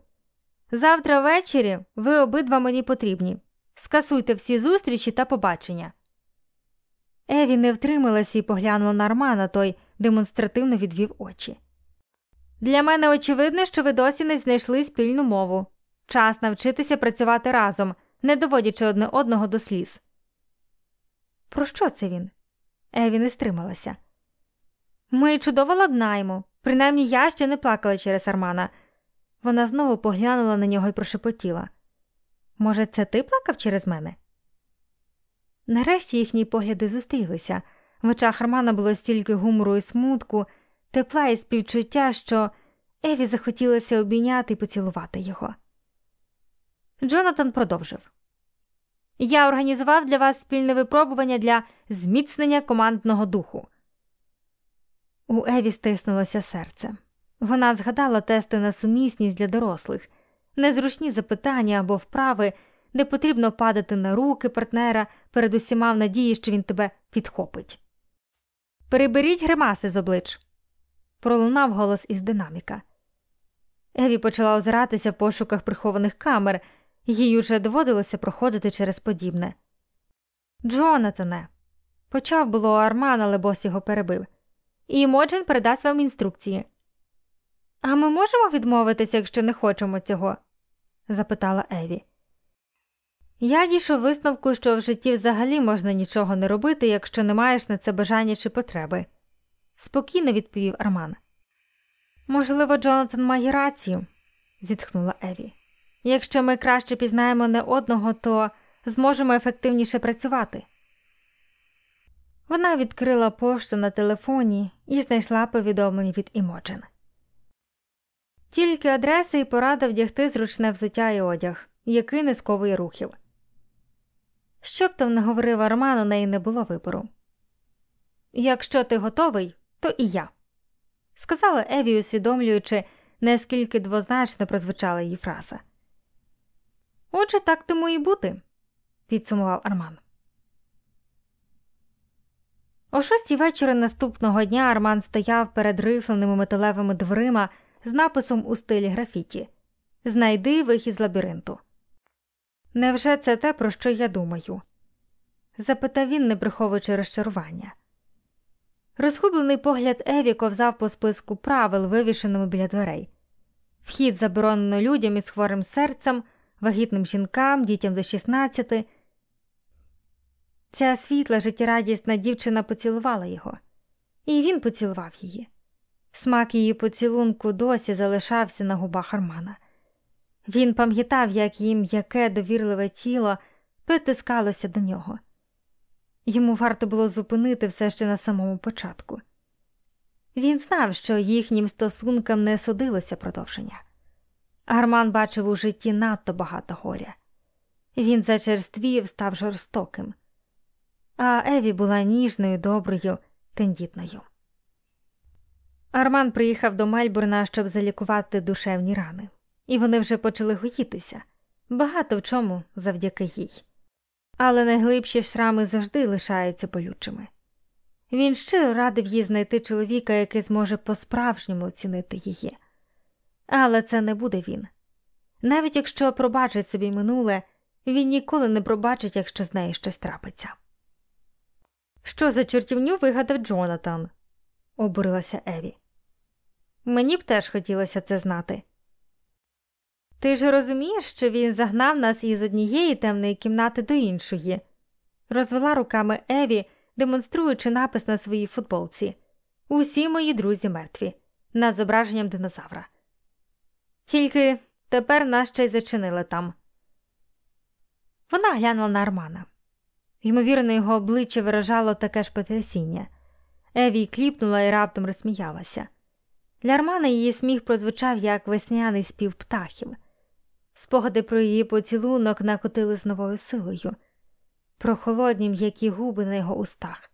Завтра ввечері ви обидва мені потрібні. Скасуйте всі зустрічі та побачення. Еві не втрималася і поглянула на Армана, той демонстративно відвів очі. Для мене очевидно, що ви досі не знайшли спільну мову. Час навчитися працювати разом, не доводячи одне одного до сліз. Про що це він? Еві не стрималася. Ми чудово ладнаємо. Принаймні я ще не плакала через Армана. Вона знову поглянула на нього і прошепотіла. Може, це ти плакав через мене? Нарешті їхні погляди зустрілися. В очах Армана було стільки гумору і смутку, тепла і співчуття, що Еві захотілося обійняти і поцілувати його. Джонатан продовжив Я організував для вас спільне випробування для зміцнення командного духу. У Еві стиснулося серце. Вона згадала тести на сумісність для дорослих, незручні запитання або вправи, де потрібно падати на руки партнера перед усіма в надії, що він тебе підхопить. Переберіть гримаси з облич. Пролунав голос із динаміка. Еві почала озиратися в пошуках прихованих камер, їй уже доводилося проходити через подібне. Джонатане, почав було Арман, але бос його перебив. І Моджен передасть вам інструкції. А ми можемо відмовитися, якщо не хочемо цього? запитала Еві. Я дійшов висновку, що в житті взагалі можна нічого не робити, якщо не маєш на це бажання чи потреби, спокійно відповів Арман. Можливо, Джонатан має рацію, зітхнула Еві. Якщо ми краще пізнаємо не одного, то зможемо ефективніше працювати. Вона відкрила пошту на телефоні і знайшла повідомлення від Імоджен. Тільки адреси і порада вдягти зручне взуття і одяг, який не сковує рухів. Що б там не говорив Арман, у неї не було вибору. Якщо ти готовий, то і я, сказала Еві, усвідомлюючи, наскільки двозначно прозвучала її фраза. Отже, так тому і бути, підсумував Арман. О шостій вечора наступного дня Арман стояв перед рифленими металевими дверима з написом у стилі графіті Знайди вихід з лабіринту. Невже це те, про що я думаю? запитав він, не приховуючи розчарування. Розгублений погляд Еві ковзав по списку правил, вивішеному біля дверей. Вхід заборонено людям із хворим серцем, вагітним жінкам, дітям до 16. Ця світла, життєрадісна дівчина поцілувала його, і він поцілував її. Смак її поцілунку досі залишався на губах Армана. Він пам'ятав, як їм м'яке довірливе тіло притискалося до нього. Йому варто було зупинити все ще на самому початку. Він знав, що їхнім стосункам не судилося продовження. Арман бачив у житті надто багато горя. Він зачерствів, став жорстоким, а Еві була ніжною, доброю, тендітною. Арман приїхав до Мельбурна, щоб залікувати душевні рани, і вони вже почали гоїтися багато в чому завдяки їй. Але найглибші шрами завжди лишаються болючими. Він щиро радив їй знайти чоловіка, який зможе по-справжньому оцінити її. Але це не буде він. Навіть якщо пробачить собі минуле, він ніколи не пробачить, якщо з нею щось трапиться. Що за чортівню вигадав Джонатан? обурилася Еві. Мені б теж хотілося це знати. Ти ж розумієш, що він загнав нас із однієї темної кімнати до іншої, розвела руками Еві, демонструючи напис на своїй футболці. Усі мої друзі мертві, над зображенням динозавра. Тільки тепер нас ще й зачинили там. Вона глянула на Армана. Ймовірно, його обличчя виражало таке ж потрясіння. Еві кліпнула і раптом розсміялася. Для Армана її сміх прозвучав як весняний спів птахів. Спогади про її поцілунок накотили з новою силою, прохолодні м'які губи на його устах.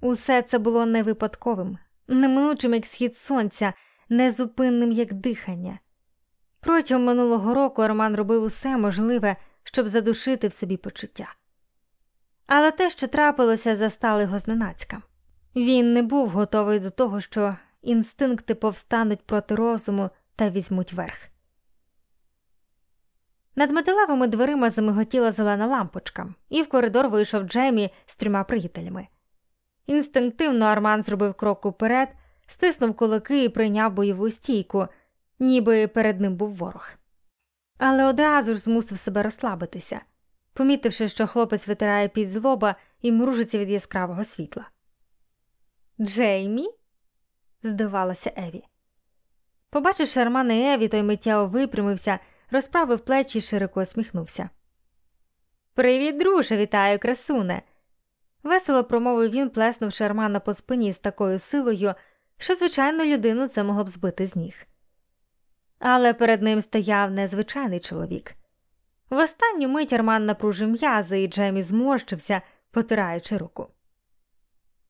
Усе це було не випадковим, неминучим, як схід сонця, незупинним, як дихання. Протягом минулого року Арман робив усе можливе, щоб задушити в собі почуття. Але те, що трапилося, застали його зненацька. Він не був готовий до того, що інстинкти повстануть проти розуму та візьмуть верх. Над металевими дверима замиготіла зелена лампочка, і в коридор вийшов Джемі з трьома приятелями. Інстинктивно Арман зробив крок уперед, стиснув кулаки і прийняв бойову стійку, ніби перед ним був ворог. Але одразу ж змусив себе розслабитися, помітивши, що хлопець витирає під злоба і мружиться від яскравого світла. Джеймі? здивалася Еві. Побачивши Армана і Еві, той миттєво випрямився розправив плечі і широко усміхнувся. Привіт, друже, вітаю, красуне. Весело промовив він, плеснувши Армана по спині з такою силою, що, звичайно, людину це могло б збити з ніг. Але перед ним стояв незвичайний чоловік. В останню мить Арман напружив м'язи, і Джемі зморщився, потираючи руку.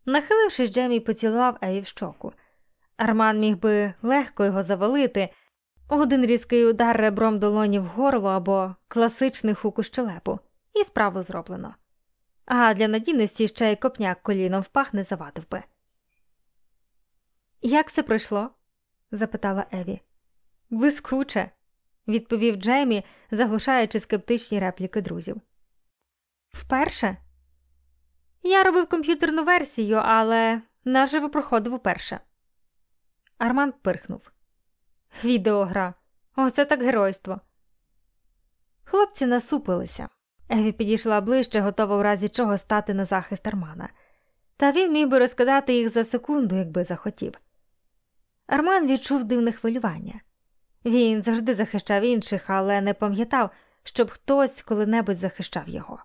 Нахилившись, Джемі поцілував Еві в щоку. Арман міг би легко його завалити, один різкий удар ребром долоні в горло або класичний хук у щелепу, і справу зроблено. А для надійності ще й копняк коліном в пах не завадив би. Як це пройшло? запитала Еві. Блискуче, відповів Джеймі, заглушаючи скептичні репліки друзів. Вперше? Я робив комп'ютерну версію, але наживо проходив уперше. Арман пирхнув. Відеогра. Оце так геройство. Хлопці насупилися. Еві підійшла ближче, готова в разі чого стати на захист Армана. Та він міг би розкидати їх за секунду, якби захотів. Арман відчув дивне хвилювання. Він завжди захищав інших, але не пам'ятав, щоб хтось коли-небудь захищав його.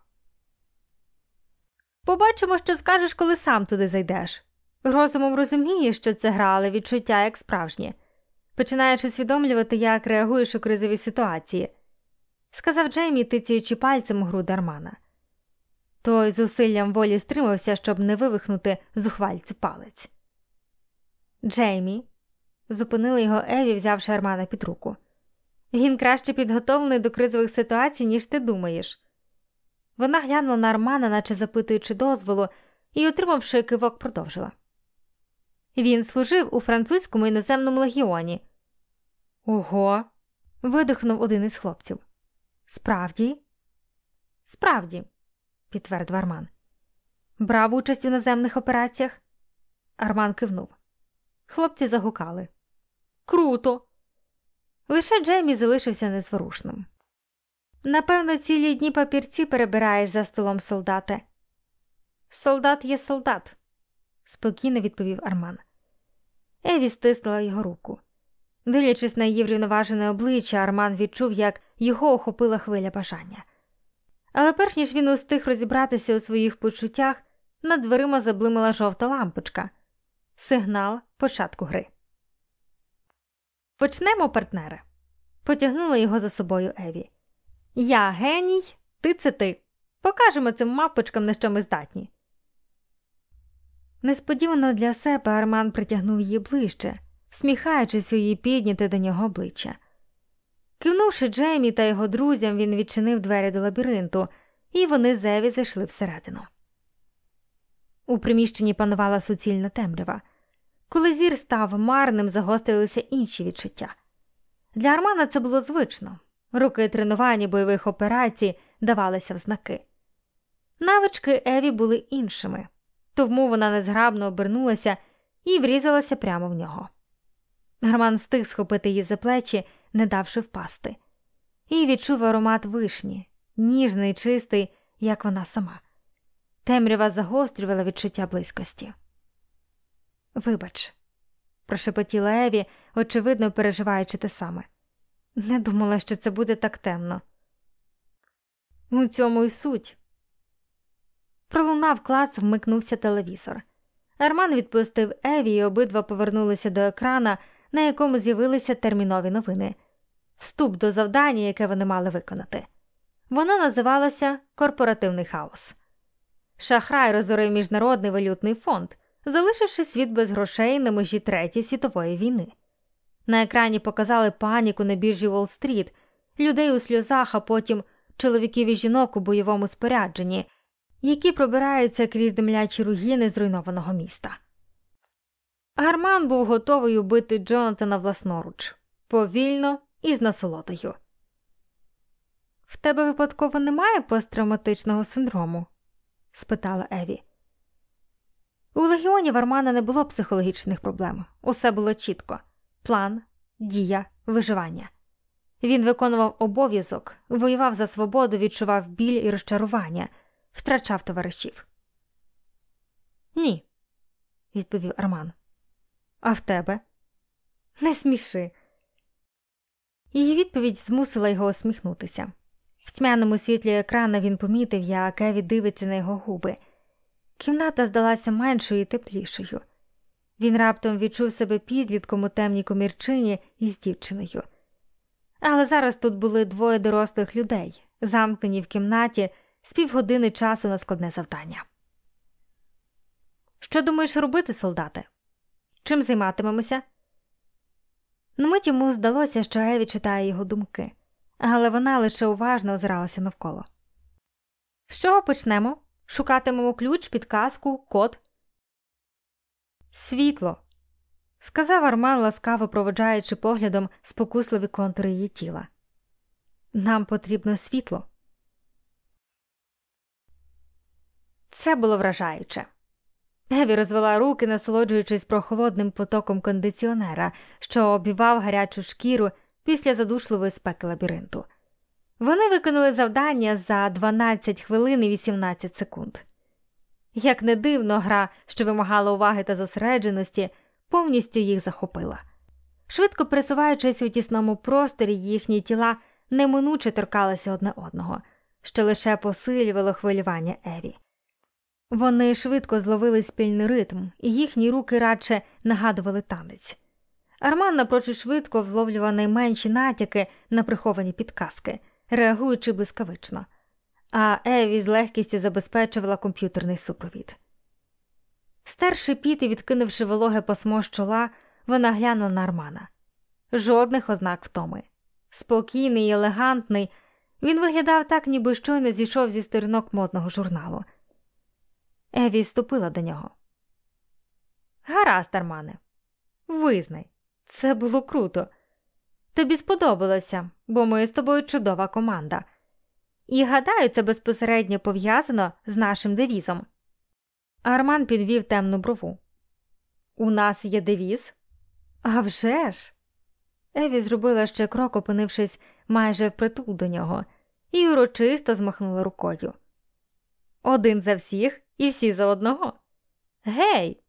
Побачимо, що скажеш, коли сам туди зайдеш. Розумом розумієш, що це гра, але відчуття як справжнє починаєш усвідомлювати, як реагуєш у кризовій ситуації, сказав Джеймі, тицяючи пальцем у груди Армана. Той з усиллям волі стримався, щоб не вивихнути зухвальцю палець. Джеймі, зупинили його Еві, взявши Армана під руку. Він краще підготовлений до кризових ситуацій, ніж ти думаєш. Вона глянула на Армана, наче запитуючи дозволу, і, отримавши кивок, продовжила. Він служив у французькому іноземному легіоні. Ого. видихнув один із хлопців. Справді? Справді, підтвердив Арман. Брав участь у наземних операціях? Арман кивнув. Хлопці загукали. Круто. Лише Джеймі залишився незворушним. Напевно, цілі дні папірці перебираєш за столом солдате. Солдат є солдат, спокійно відповів Арман. Еві стиснула його руку. Дивлячись на її врівноважене обличчя, Арман відчув, як його охопила хвиля бажання. Але перш ніж він устиг розібратися у своїх почуттях, над дверима заблимала жовта лампочка сигнал початку гри. Почнемо, партнере. Потягнула його за собою Еві. Я геній, ти це ти. Покажемо цим мавпочкам, на що ми здатні. Несподівано для себе Арман притягнув її ближче, сміхаючись у її підняте до нього обличчя. Кивнувши Джеймі та його друзям, він відчинив двері до лабіринту, і вони з Еві зайшли всередину. У приміщенні панувала суцільна темрява. Коли зір став марним, загострилися інші відчуття. Для Армана це було звично руки тренування бойових операцій давалися в знаки. Навички Еві були іншими, тому вона незграбно обернулася і врізалася прямо в нього. Арман встиг схопити її за плечі, не давши впасти, і відчув аромат вишні, ніжний, чистий, як вона сама. Темрява загострювала відчуття близькості. Вибач, прошепотіла Еві, очевидно переживаючи те саме. Не думала, що це буде так темно. У цьому й суть. Пролунав клац, вмикнувся телевізор. Арман відпустив Еві, і обидва повернулися до екрана, на якому з'явилися термінові новини вступ до завдання, яке вони мали виконати. Воно називалося Корпоративний хаос. Шахрай розорив Міжнародний валютний фонд, залишивши світ без грошей на межі Третьої світової війни. На екрані показали паніку на біржі Уолл-стріт, людей у сльозах, а потім чоловіків і жінок у бойовому спорядженні, які пробираються крізь демлячі руїни зруйнованого міста. Гарман був готовий убити Джонатана власноруч, повільно і з насолодою. В тебе випадково немає посттравматичного синдрому? спитала Еві. У легіоні Вармана не було психологічних проблем. Усе було чітко план, дія, виживання. Він виконував обов'язок, воював за свободу, відчував біль і розчарування, втрачав товаришів. Ні, відповів Арман. А в тебе? Не сміши. Її відповідь змусила його усміхнутися. В тьмяному світлі екрана він помітив, як Еві дивиться на його губи. Кімната здалася меншою і теплішою. Він раптом відчув себе підлітком у темній комірчині із дівчиною. Але зараз тут були двоє дорослих людей, замкнені в кімнаті з півгодини часу на складне завдання. Що думаєш робити, солдате? Чим займатимемося? На мить йому здалося, що Еві читає його думки, але вона лише уважно озиралася навколо. З чого почнемо? Шукатимемо ключ, підказку, код. Світло, сказав Арман, ласкаво проводжаючи поглядом спокусливі контури її тіла. Нам потрібно світло. Це було вражаюче. Еві розвела руки, насолоджуючись прохолодним потоком кондиціонера, що обівав гарячу шкіру після задушливої спеки лабіринту. Вони виконали завдання за 12 хвилин і 18 секунд. Як не дивно, гра, що вимагала уваги та зосередженості, повністю їх захопила. Швидко пересуваючись у тісному просторі, їхні тіла неминуче торкалися одне одного, що лише посилювало хвилювання Еві. Вони швидко зловили спільний ритм, і їхні руки радше нагадували танець. Арман напрочуд швидко вловлював найменші натяки на приховані підказки, реагуючи блискавично, а Еві з легкістю забезпечувала комп'ютерний супровід. Стерши піт і відкинувши вологе посмо з чола, вона глянула на Армана. Жодних ознак втоми. Спокійний і елегантний, він виглядав так, ніби щойно зійшов зі сторінок модного журналу. Еві ступила до нього. Гаразд, Армане, визнай, це було круто. Тобі сподобалося, бо ми з тобою чудова команда. І гадаю, це безпосередньо пов'язано з нашим девізом. Арман підвів темну брову. У нас є девіз? «А вже ж!» Еві зробила ще крок, опинившись майже впритул до нього, і урочисто змахнула рукою. Один за всіх і всі за одного. Гей!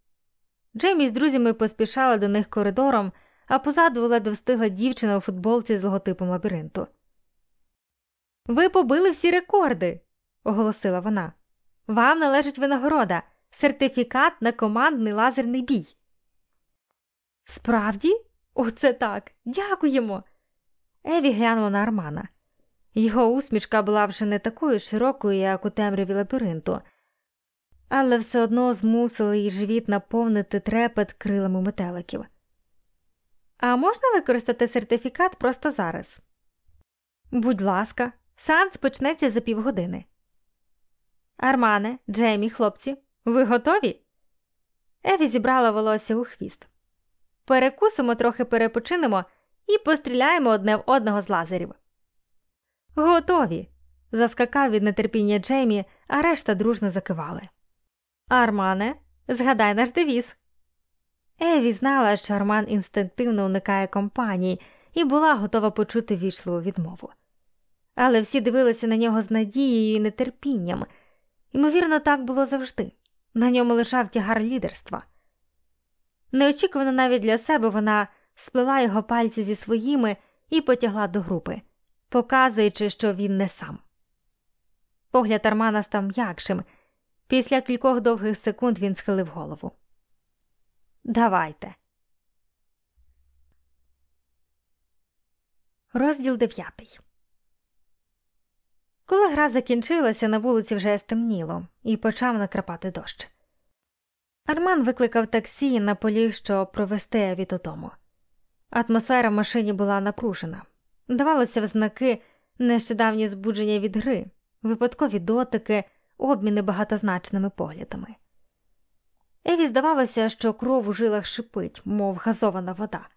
Джеймі з друзями поспішала до них коридором, а позаду ледве встигла дівчина у футболці з логотипом лабіринту. Ви побили всі рекорди, оголосила вона. Вам належить винагорода, сертифікат на командний лазерний бій. Справді? Оце так. Дякуємо. Еві глянула на Армана. Його усмішка була вже не такою широкою, як у темряві лабіринту, але все одно змусила її живіт наповнити трепет крилами метеликів. А можна використати сертифікат просто зараз? Будь ласка, сеанс почнеться за півгодини. Армане, Джеймі, хлопці, ви готові? Еві зібрала волосся у хвіст. Перекусимо, трохи перепочинемо і постріляємо одне в одного з лазерів. Готові. заскакав від нетерпіння Джеймі, а решта дружно закивали. Армане, згадай наш девіз. Еві знала, що Арман інстинктивно уникає компанії і була готова почути вічливу відмову. Але всі дивилися на нього з надією і нетерпінням. Ймовірно, так було завжди. На ньому лежав тягар лідерства. Неочікувано навіть для себе вона сплела його пальці зі своїми і потягла до групи, показуючи, що він не сам. Погляд Армана став м'якшим. Після кількох довгих секунд він схилив голову. Давайте. Розділ дев'ятий. Коли гра закінчилася, на вулиці вже стемніло і почав накрапати дощ. Арман викликав таксі на полі, щоб провести Еві додому. Атмосфера в машині була напружена. Давалося в знаки нещодавні збудження від гри, випадкові дотики, обміни багатозначними поглядами. Еві здавалося, що кров у жилах шипить, мов газована вода.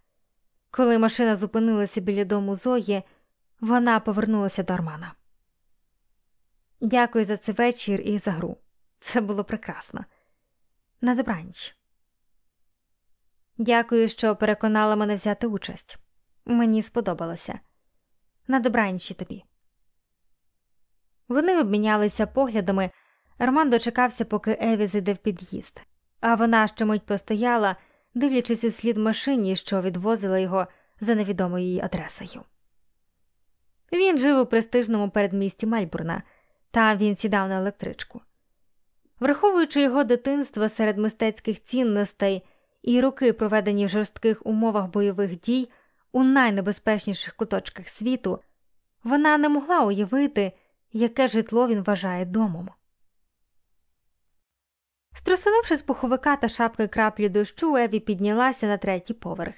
Коли машина зупинилася біля дому Зої, вона повернулася до Армана. Дякую за цей вечір і за гру. Це було прекрасно. На добраніч. Дякую, що переконала мене взяти участь. Мені сподобалося. На добранічі тобі. Вони обмінялися поглядами. Роман дочекався, поки Еві зайде в під'їзд, а вона ще мить постояла, дивлячись у слід машині, що відвозила його за невідомою її адресою. Він жив у престижному передмісті Мельбурна, там він сідав на електричку. Враховуючи його дитинство серед мистецьких цінностей і роки, проведені в жорстких умовах бойових дій у найнебезпечніших куточках світу, вона не могла уявити, яке житло він вважає домом. Струсунувши з пуховика та шапки краплі дощу, Еві піднялася на третій поверх,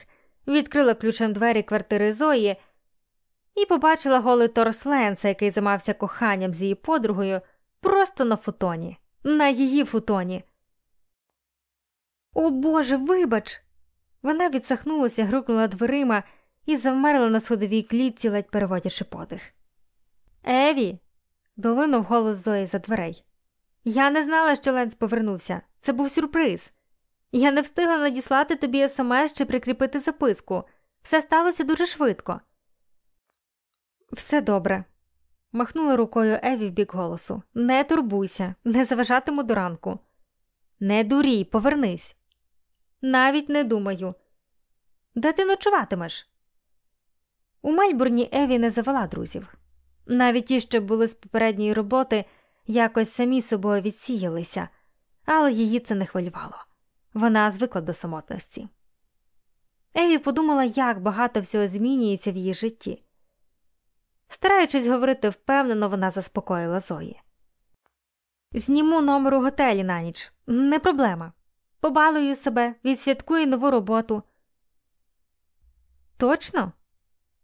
відкрила ключем двері квартири Зої і побачила голий торс Ленса, який займався коханням з її подругою, просто на футоні, на її футоні. О Боже, вибач! Вона відсахнулася, грукнула дверима і завмерла на сходовій клітці, ледь переводячи подих. Еві. Долинув голос Зої за дверей. Я не знала, що Ленс повернувся. Це був сюрприз. Я не встигла надіслати тобі смс чи прикріпити записку. Все сталося дуже швидко. Все добре. Махнула рукою Еві в бік голосу. Не турбуйся, не заважатиму до ранку. Не дурій, повернись. Навіть не думаю. Де ти ночуватимеш? У Мельбурні Еві не завела друзів. Навіть ті, що були з попередньої роботи, якось самі собою відсіялися, але її це не хвилювало. Вона звикла до самотності. Еві подумала, як багато всього змінюється в її житті. Стараючись говорити впевнено, вона заспокоїла Зої. Зніму номер у готелі на ніч, не проблема. Побалую себе, відсвяткую нову роботу. Точно?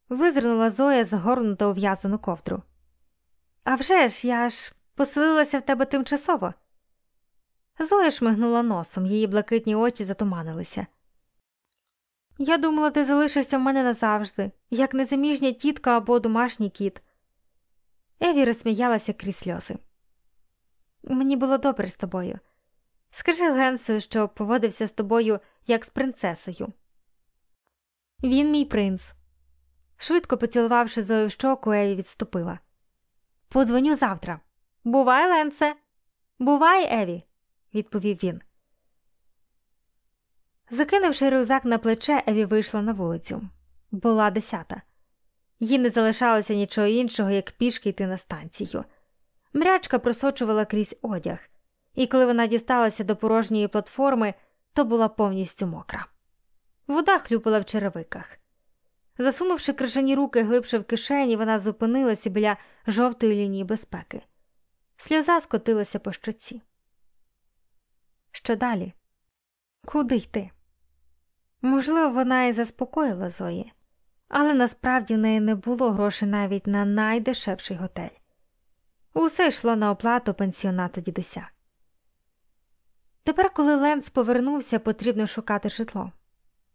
Визирнула Зоя загорнута у в'язану ковдру. «А вже ж, я ж поселилася в тебе тимчасово. Зоя шмигнула носом, її блакитні очі затуманилися. Я думала, ти залишишся в мене назавжди, як незаміжня тітка або домашній кіт. Еві розсміялася крізь сльози. Мені було добре з тобою. Скажи Ленсу, що поводився з тобою як з принцесою. Він мій принц. Швидко поцілувавши Зою в щоку, Еві відступила. Подзвоню завтра. Бувай, Ленсе. Бувай, Еві, відповів він. Закинувши рюкзак на плече, Еві вийшла на вулицю. Була десята. Їй не залишалося нічого іншого, як пішки йти на станцію. Мрячка просочувала крізь одяг, і коли вона дісталася до порожньої платформи, то була повністю мокра. Вода хлюпала в черевиках. Засунувши крижані руки глибше в кишені, вона зупинилася біля жовтої лінії безпеки. Сльоза скотилася по щоці. Що далі? Куди йти? Можливо, вона і заспокоїла Зої, але насправді в неї не було грошей навіть на найдешевший готель. Усе йшло на оплату пенсіонату дідуся. Тепер, коли Ленц повернувся, потрібно шукати житло,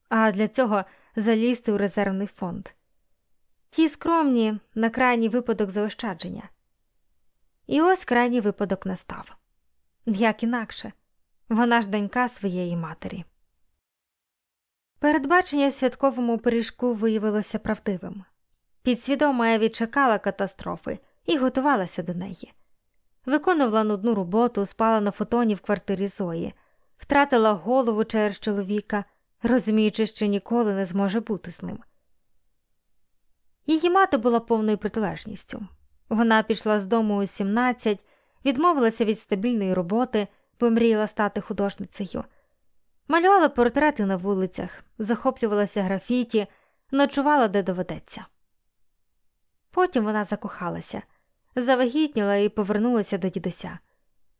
а для цього залізти у резервний фонд. Ті скромні на крайній випадок заощадження. І ось крайній випадок настав як інакше, вона ж донька своєї матері. Передбачення в святковому пиріжку виявилося правдивим. Підсвідомо Еві чекала катастрофи і готувалася до неї. Виконувала нудну роботу, спала на фотоні в квартирі Зої, втратила голову через чоловіка, розуміючи, що ніколи не зможе бути з ним. Її мати була повною протилежністю. Вона пішла з дому у 17, відмовилася від стабільної роботи, бо мріяла стати художницею. Малювала портрети на вулицях, захоплювалася графіті, ночувала де доведеться. Потім вона закохалася, завагітніла і повернулася до дідуся,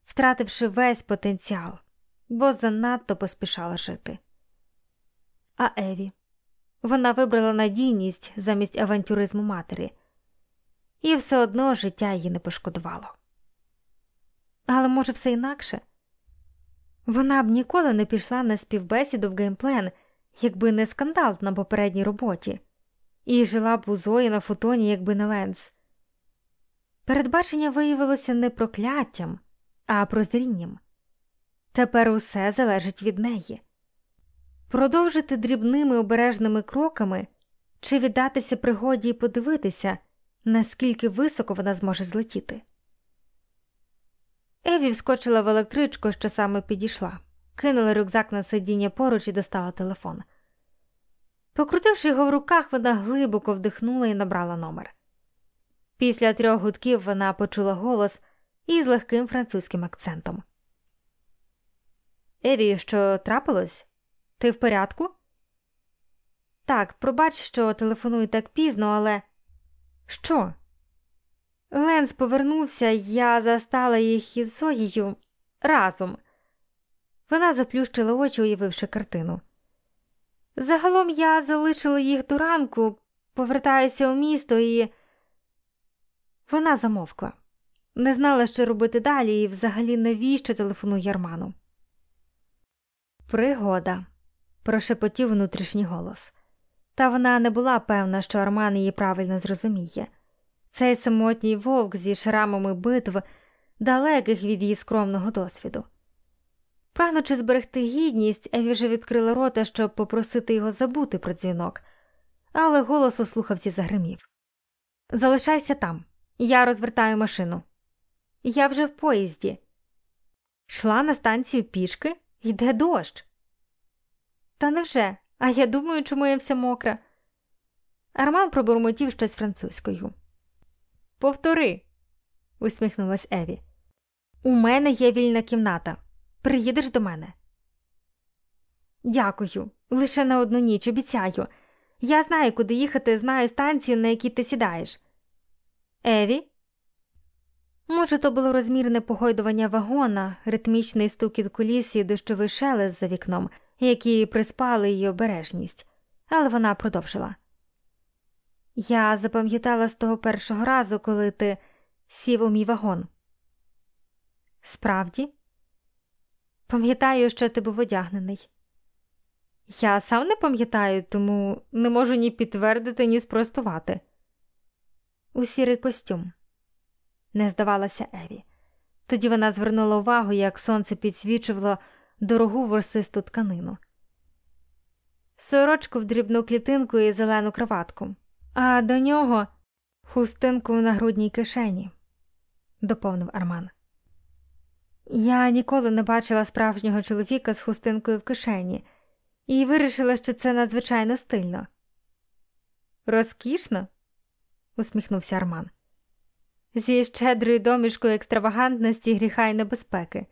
втративши весь потенціал, бо занадто поспішала жити. А Еві вона вибрала надійність замість авантюризму матері, і все одно життя її не пошкодувало. Але, може, все інакше. Вона б ніколи не пішла на співбесіду в геймплен, якби не скандал на попередній роботі, і жила б у Зої на фотоні, якби не Ленс. Передбачення виявилося не прокляттям, а прозрінням. Тепер усе залежить від неї продовжити дрібними обережними кроками чи віддатися пригоді і подивитися, наскільки високо вона зможе злетіти. Еві вскочила в електричку, що саме підійшла, кинула рюкзак на сидіння поруч і достала телефон. Покрутивши його в руках, вона глибоко вдихнула і набрала номер. Після трьох гудків вона почула голос із легким французьким акцентом. Еві, що трапилось? Ти в порядку? Так, пробач, що телефоную так пізно, але. Що? Ленс повернувся, я застала їх із Зоєю разом. Вона заплющила очі, уявивши картину. Загалом я залишила їх до ранку, повертаюся у місто, і вона замовкла. Не знала, що робити далі, і взагалі навіщо телефону Ярману. Пригода, прошепотів внутрішній голос. Та вона не була певна, що Арман її правильно зрозуміє. Цей самотній вовк зі шрамами битв, далеких від її скромного досвіду. Прагнучи зберегти гідність, Еві вже відкрила рота, щоб попросити його забути про дзвінок, але голос у слухавці загримів Залишайся там, я розвертаю машину. Я вже в поїзді. Шла на станцію пішки, йде дощ. Та невже? А я думаю, чому я вся мокра. Арман пробурмотів щось французькою. Повтори, усміхнулась Еві. У мене є вільна кімната. Приїдеш до мене. Дякую. Лише на одну ніч обіцяю. Я знаю, куди їхати, знаю станцію, на якій ти сідаєш. Еві? Може, то було розмірне погойдування вагона, ритмічний стукіт коліс і дощовий шелест за вікном, які приспали її обережність, але вона продовжила. Я запам'ятала з того першого разу, коли ти сів у мій вагон. Справді? Пам'ятаю, що ти був одягнений. Я сам не пам'ятаю, тому не можу ні підтвердити, ні спростувати. У сірий костюм, не здавалася Еві. Тоді вона звернула увагу, як сонце підсвічувало дорогу ворсисту тканину, сорочку в дрібну клітинку і зелену кроватку, а до нього хустинку на грудній кишені, доповнив Арман. Я ніколи не бачила справжнього чоловіка з хустинкою в кишені і вирішила, що це надзвичайно стильно. Розкішно? усміхнувся Арман. Зі щедрою домішкою екстравагантності гріха й небезпеки.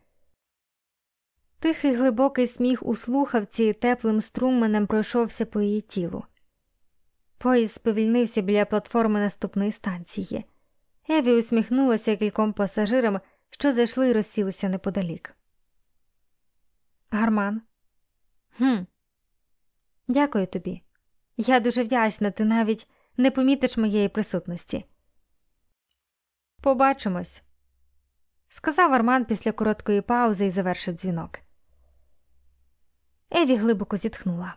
Тихий глибокий сміх у слухавці теплим струменем пройшовся по її тілу. Поїзд сповільнився біля платформи наступної станції. Еві усміхнулася кільком пасажирам, що зайшли і розсілися неподалік. Гарман. «Хм, Дякую тобі. Я дуже вдячна, ти навіть не помітиш моєї присутності. Побачимось, сказав Арман після короткої паузи і завершив дзвінок. Еві глибоко зітхнула.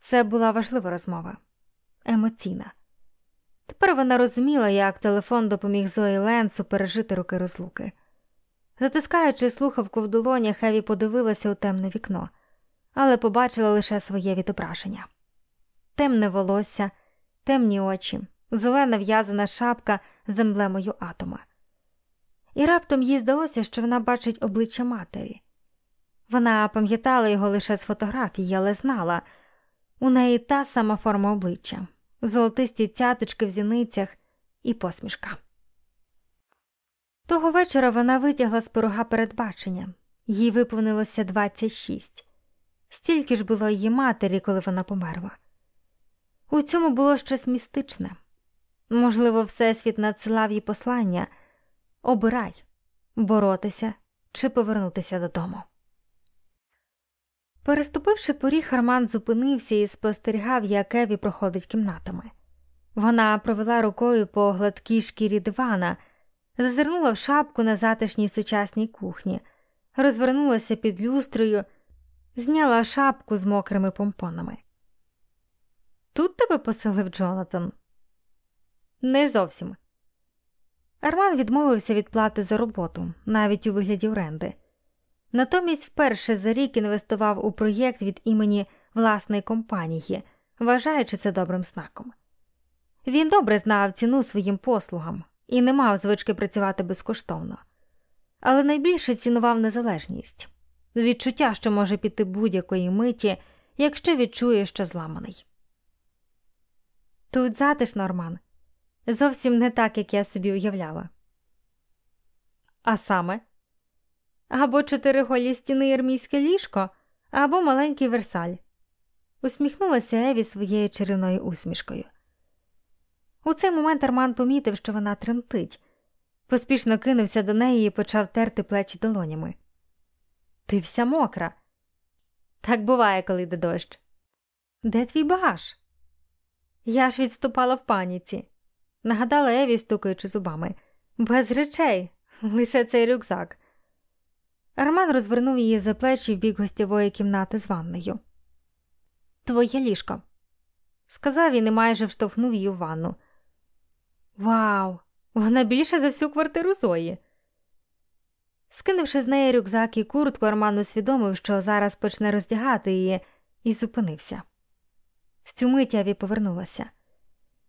Це була важлива розмова, емоційна. Тепер вона розуміла, як телефон допоміг Зої Ленцу пережити роки розлуки. Затискаючи слухавку в долонях, Еві подивилася у темне вікно, але побачила лише своє відображення темне волосся, темні очі, зелена в'язана шапка з емблемою атома. І раптом їй здалося, що вона бачить обличчя матері. Вона пам'ятала його лише з фотографії, але знала у неї та сама форма обличчя, золотисті цяточки в зіницях і посмішка. Того вечора вона витягла з порога передбачення, їй виповнилося 26. стільки ж було її матері, коли вона померла. У цьому було щось містичне. Можливо, Всесвіт надсилав їй послання обирай боротися чи повернутися додому. Переступивши поріг, Арман зупинився і спостерігав, як Еві проходить кімнатами. Вона провела рукою по гладкій шкірі дивана, зазирнула в шапку на затишній сучасній кухні, розвернулася під люстрою, зняла шапку з мокрими помпонами. Тут тебе поселив Джонатан? Не зовсім. Арман відмовився від плати за роботу, навіть у вигляді оренди. Натомість вперше за рік інвестував у проєкт від імені власної компанії, вважаючи це добрим знаком. Він добре знав ціну своїм послугам і не мав звички працювати безкоштовно, але найбільше цінував незалежність відчуття, що може піти будь-якої миті, якщо відчує, що зламаний. Тут затишно, Норман, зовсім не так, як я собі уявляла. А саме або чотириголі стіни армійське ліжко, або маленький версаль. Усміхнулася Еві своєю чарівною усмішкою. У цей момент Арман помітив, що вона тремтить, поспішно кинувся до неї і почав терти плечі долонями. Ти вся мокра. Так буває, коли йде дощ. Де твій багаж? Я ж відступала в паніці, нагадала Еві, стукаючи зубами. Без речей, лише цей рюкзак. Роман розвернув її за плечі в бік гостєвої кімнати з ванною. Твоє ліжко, сказав він і майже вштовхнув її в ванну. Вау, вона більше за всю квартиру Зої. Скинувши з неї рюкзак і куртку, Арман усвідомив, що зараз почне роздягати її, і зупинився. В цю мить Аві повернулася.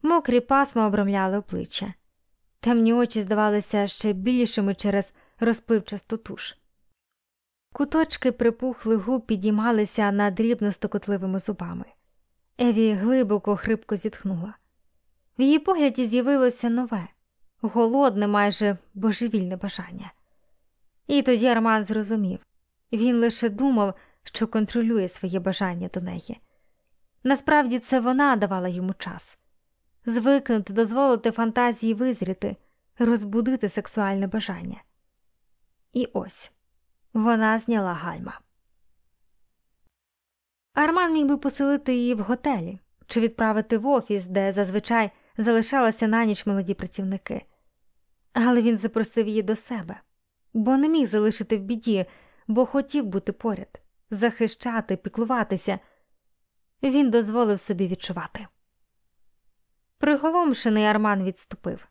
Мокрі пасма обрамляли обличчя. Темні очі здавалися ще більшими через розпливчасту туш. Куточки припухли губ підіймалися над дрібно стокотливими зубами. Еві глибоко хрипко зітхнула. В її погляді з'явилося нове, голодне, майже божевільне бажання. І тоді Арман зрозумів він лише думав, що контролює своє бажання до неї. Насправді це вона давала йому час звикнути, дозволити фантазії визріти, розбудити сексуальне бажання. І ось вона зняла гальма. Арман міг би поселити її в готелі чи відправити в офіс, де зазвичай залишалися на ніч молоді працівники, але він запросив її до себе, бо не міг залишити в біді, бо хотів бути поряд, захищати, піклуватися. Він дозволив собі відчувати. Приголомшений Арман відступив.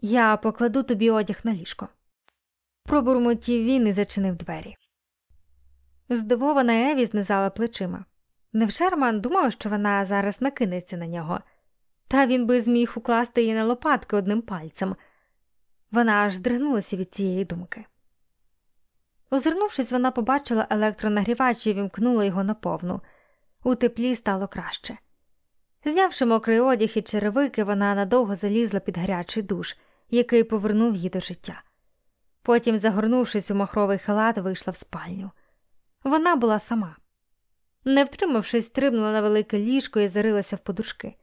Я покладу тобі одяг на ліжко. Пробурмотів він і зачинив двері. Здивована Еві знизала плечима. Невже Арман думав, що вона зараз накинеться на нього, та він би зміг укласти її на лопатки одним пальцем. Вона аж здригнулася від цієї думки. Озирнувшись, вона побачила електронагрівач і вімкнула його наповну. У теплі стало краще. Знявши мокрий одяг і черевики, вона надовго залізла під гарячий душ, який повернув її до життя. Потім, загорнувшись у махровий халат, вийшла в спальню. Вона була сама. Не втримавшись, стрибнула на велике ліжко і зарилася в подушки.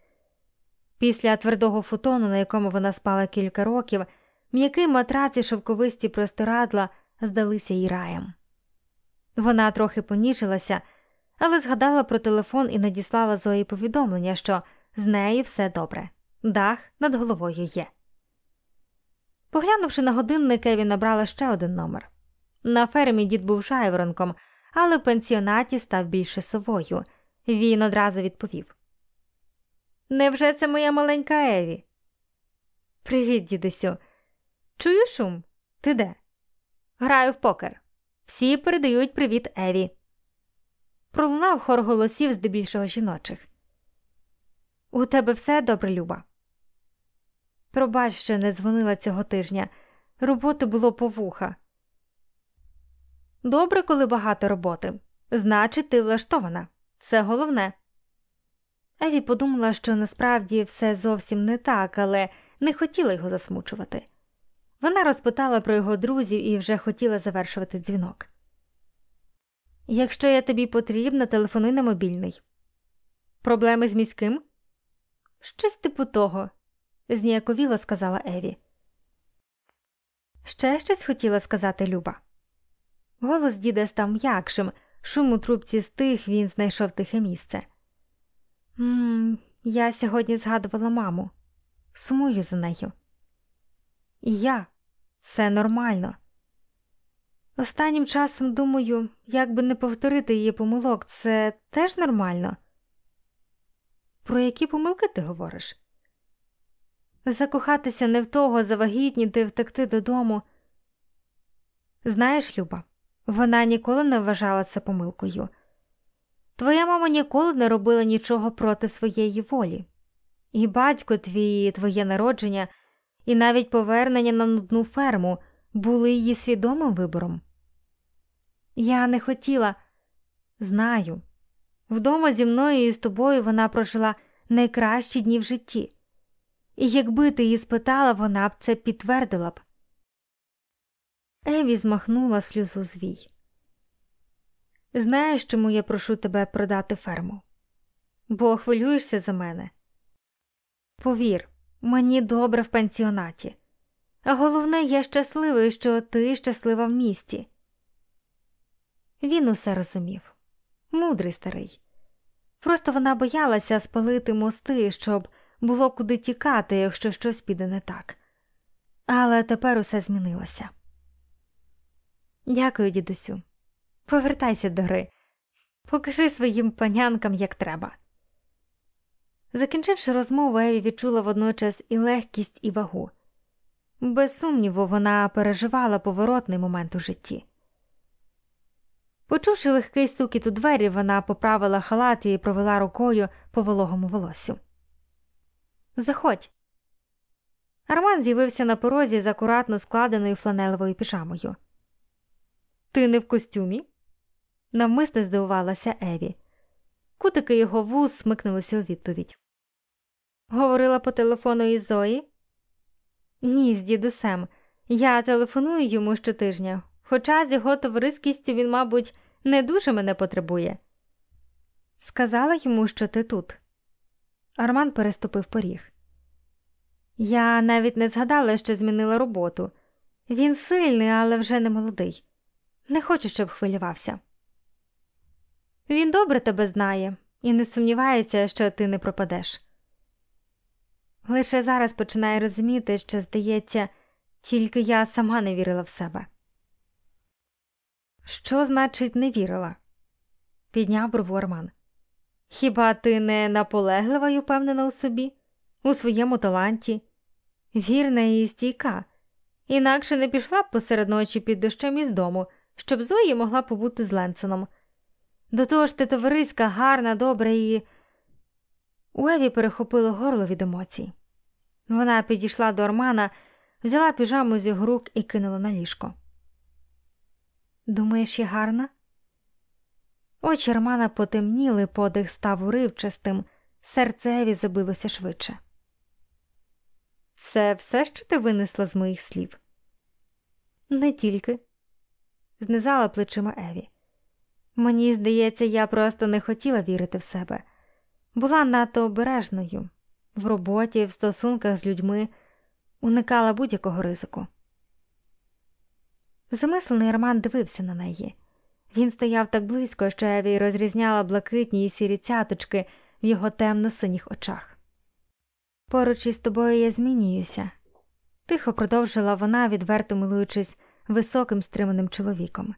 Після твердого футону, на якому вона спала кілька років, м'який матрац і шовковисті простирадла здалися їй раєм. Вона трохи понічилася, але згадала про телефон і надіслала Зої повідомлення, що з неї все добре, дах над головою є. Поглянувши на годинник, Еві набрала ще один номер. На фермі дід був жайворонком, але в пенсіонаті став більше совою. Він одразу відповів: Невже це моя маленька Еві? Привіт, дідусю. Чую шум? Ти де? Граю в покер. Всі передають привіт Еві. Пролунав хор голосів здебільшого жіночих. У тебе все добре, Люба. Пробач, що не дзвонила цього тижня. Роботи було по вуха. Добре, коли багато роботи. Значить, ти влаштована. Це головне. Еві подумала, що насправді все зовсім не так, але не хотіла його засмучувати. Вона розпитала про його друзів і вже хотіла завершувати дзвінок. Якщо я тобі потрібна, телефонуй на мобільний. Проблеми з міським? Щось типу того, зніяковіло сказала Еві. Ще щось хотіла сказати Люба. Голос діда став м'якшим, шум у трубці стих, він знайшов тихе місце. «Ммм, Я сьогодні згадувала маму, сумую за нею. І я це нормально. Останнім часом думаю, як би не повторити її помилок, це теж нормально. Про які помилки ти говориш? Закохатися не в того, завагітніти, втекти додому. Знаєш, Люба, вона ніколи не вважала це помилкою. Твоя мама ніколи не робила нічого проти своєї волі, і батько твій, і твоє народження, і навіть повернення на нудну ферму були її свідомим вибором. Я не хотіла, знаю. Вдома зі мною і з тобою вона прожила найкращі дні в житті, і якби ти її спитала, вона б це підтвердила б. Еві змахнула сльозу звій. Знаєш, чому я прошу тебе продати ферму? Бо хвилюєшся за мене. Повір, мені добре в пансіонаті, а головне, я щасливий, що ти щаслива в місті. Він усе розумів мудрий старий. Просто вона боялася спалити мости, щоб було куди тікати, якщо щось піде не так. Але тепер усе змінилося. Дякую, дідусю. Повертайся до гри, покажи своїм панянкам, як треба. Закінчивши розмову, Еві відчула водночас і легкість, і вагу. Без сумніву, вона переживала поворотний момент у житті. Почувши легкий стукіт у двері, вона поправила халат і провела рукою по вологому волосю. Заходь. Арман з'явився на порозі з акуратно складеною фланелевою піжамою. Ти не в костюмі? навмисне здивувалася Еві. Кутики його вуз смикнулися у відповідь. Говорила по телефону із Зої? Ні, з дідусем. Я телефоную йому щотижня, хоча з його товариськістю він, мабуть, не дуже мене потребує. Сказала йому, що ти тут. Арман переступив поріг. Я навіть не згадала, що змінила роботу. Він сильний, але вже не молодий. Не хочу, щоб хвилювався. Він добре тебе знає і не сумнівається, що ти не пропадеш. Лише зараз починає розуміти, що, здається, тільки я сама не вірила в себе. Що значить не вірила? підняв брову Арман. Хіба ти не наполеглива й упевнена у собі, у своєму таланті, вірна і стійка, інакше не пішла б посеред ночі під дощем із дому, щоб Зої могла побути з Ленсоном. До того ж ти товариська, гарна, добра і. У Еві перехопило горло від емоцій. Вона підійшла до Армана, взяла піжаму з його рук і кинула на ліжко. Думаєш, я гарна? Очі Армана потемніли, подих став уривчастим, серце Еві забилося швидше. Це все, що ти винесла з моїх слів? Не тільки, знизала плечима Еві. Мені здається, я просто не хотіла вірити в себе, була надто обережною в роботі, в стосунках з людьми, уникала будь-якого ризику. Замислений Роман дивився на неї. Він стояв так близько, що Еві розрізняла блакитні і сірі цяточки в його темно-синіх очах. Поруч із тобою я змінююся, тихо продовжила вона, відверто милуючись високим стриманим чоловіком.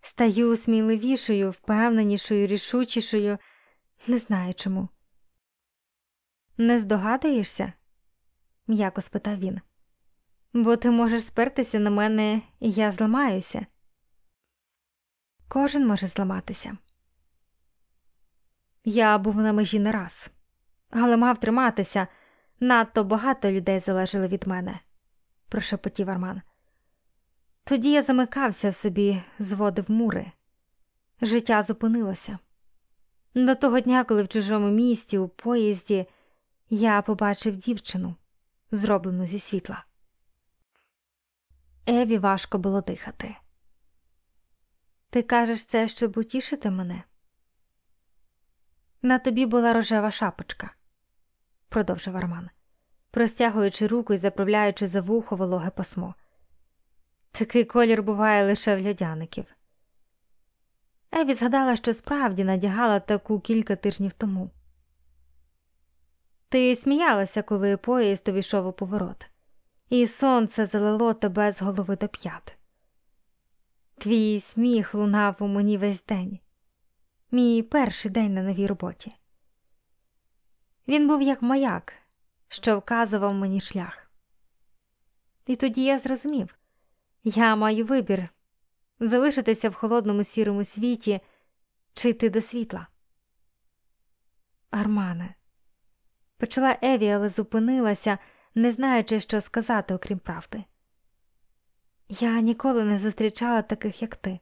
Стаю сміливішою, впевненішою, рішучішою, не знаю чому. Не здогадуєшся? м'яко спитав він. Бо ти можеш спертися на мене, і я зламаюся. Кожен може зламатися. Я був на межі не раз, але мав триматися. Надто багато людей залежали від мене, прошепотів Арман. Тоді я замикався в собі, зводив мури. Життя зупинилося. До того дня, коли в чужому місті, у поїзді, я побачив дівчину, зроблену зі світла. Еві важко було дихати. Ти кажеш це, щоб утішити мене? На тобі була рожева шапочка, продовжив Арман, простягуючи руку і заправляючи за вухо вологе пасмо. Такий колір буває лише в льодяників. Еві згадала, що справді надягала таку кілька тижнів тому. Ти сміялася, коли поїзд увійшов у поворот, і сонце залило тебе з голови до п'ят. Твій сміх лунав у мені весь день, мій перший день на новій роботі. Він був як маяк, що вказував мені шлях. І тоді я зрозумів я маю вибір залишитися в холодному сірому світі чи йти до світла. Армане, почала Еві, але зупинилася, не знаючи, що сказати, окрім правди. Я ніколи не зустрічала таких, як ти.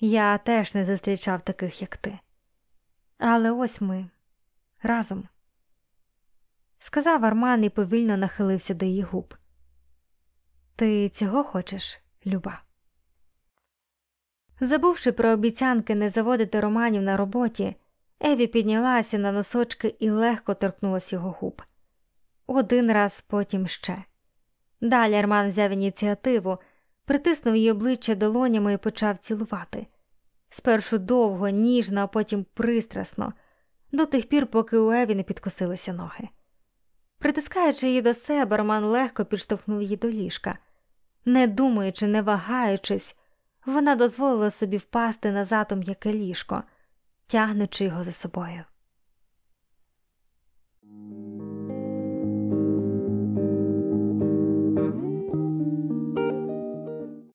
Я теж не зустрічав таких, як ти. Але ось ми разом. Сказав Арман і повільно нахилився до її губ. Ти цього хочеш, Люба? Забувши про обіцянки не заводити романів на роботі, Еві піднялася на носочки і легко торкнулася його губ. Один раз потім ще. Далі Арман взяв ініціативу, притиснув її обличчя долонями і почав цілувати. Спершу довго, ніжно, а потім пристрасно, до тих пір, поки у Еві не підкосилися ноги. Притискаючи її до себе, Роман легко підштовхнув її до ліжка. Не думаючи, не вагаючись, вона дозволила собі впасти назад у м'яке ліжко, тягнучи його за собою.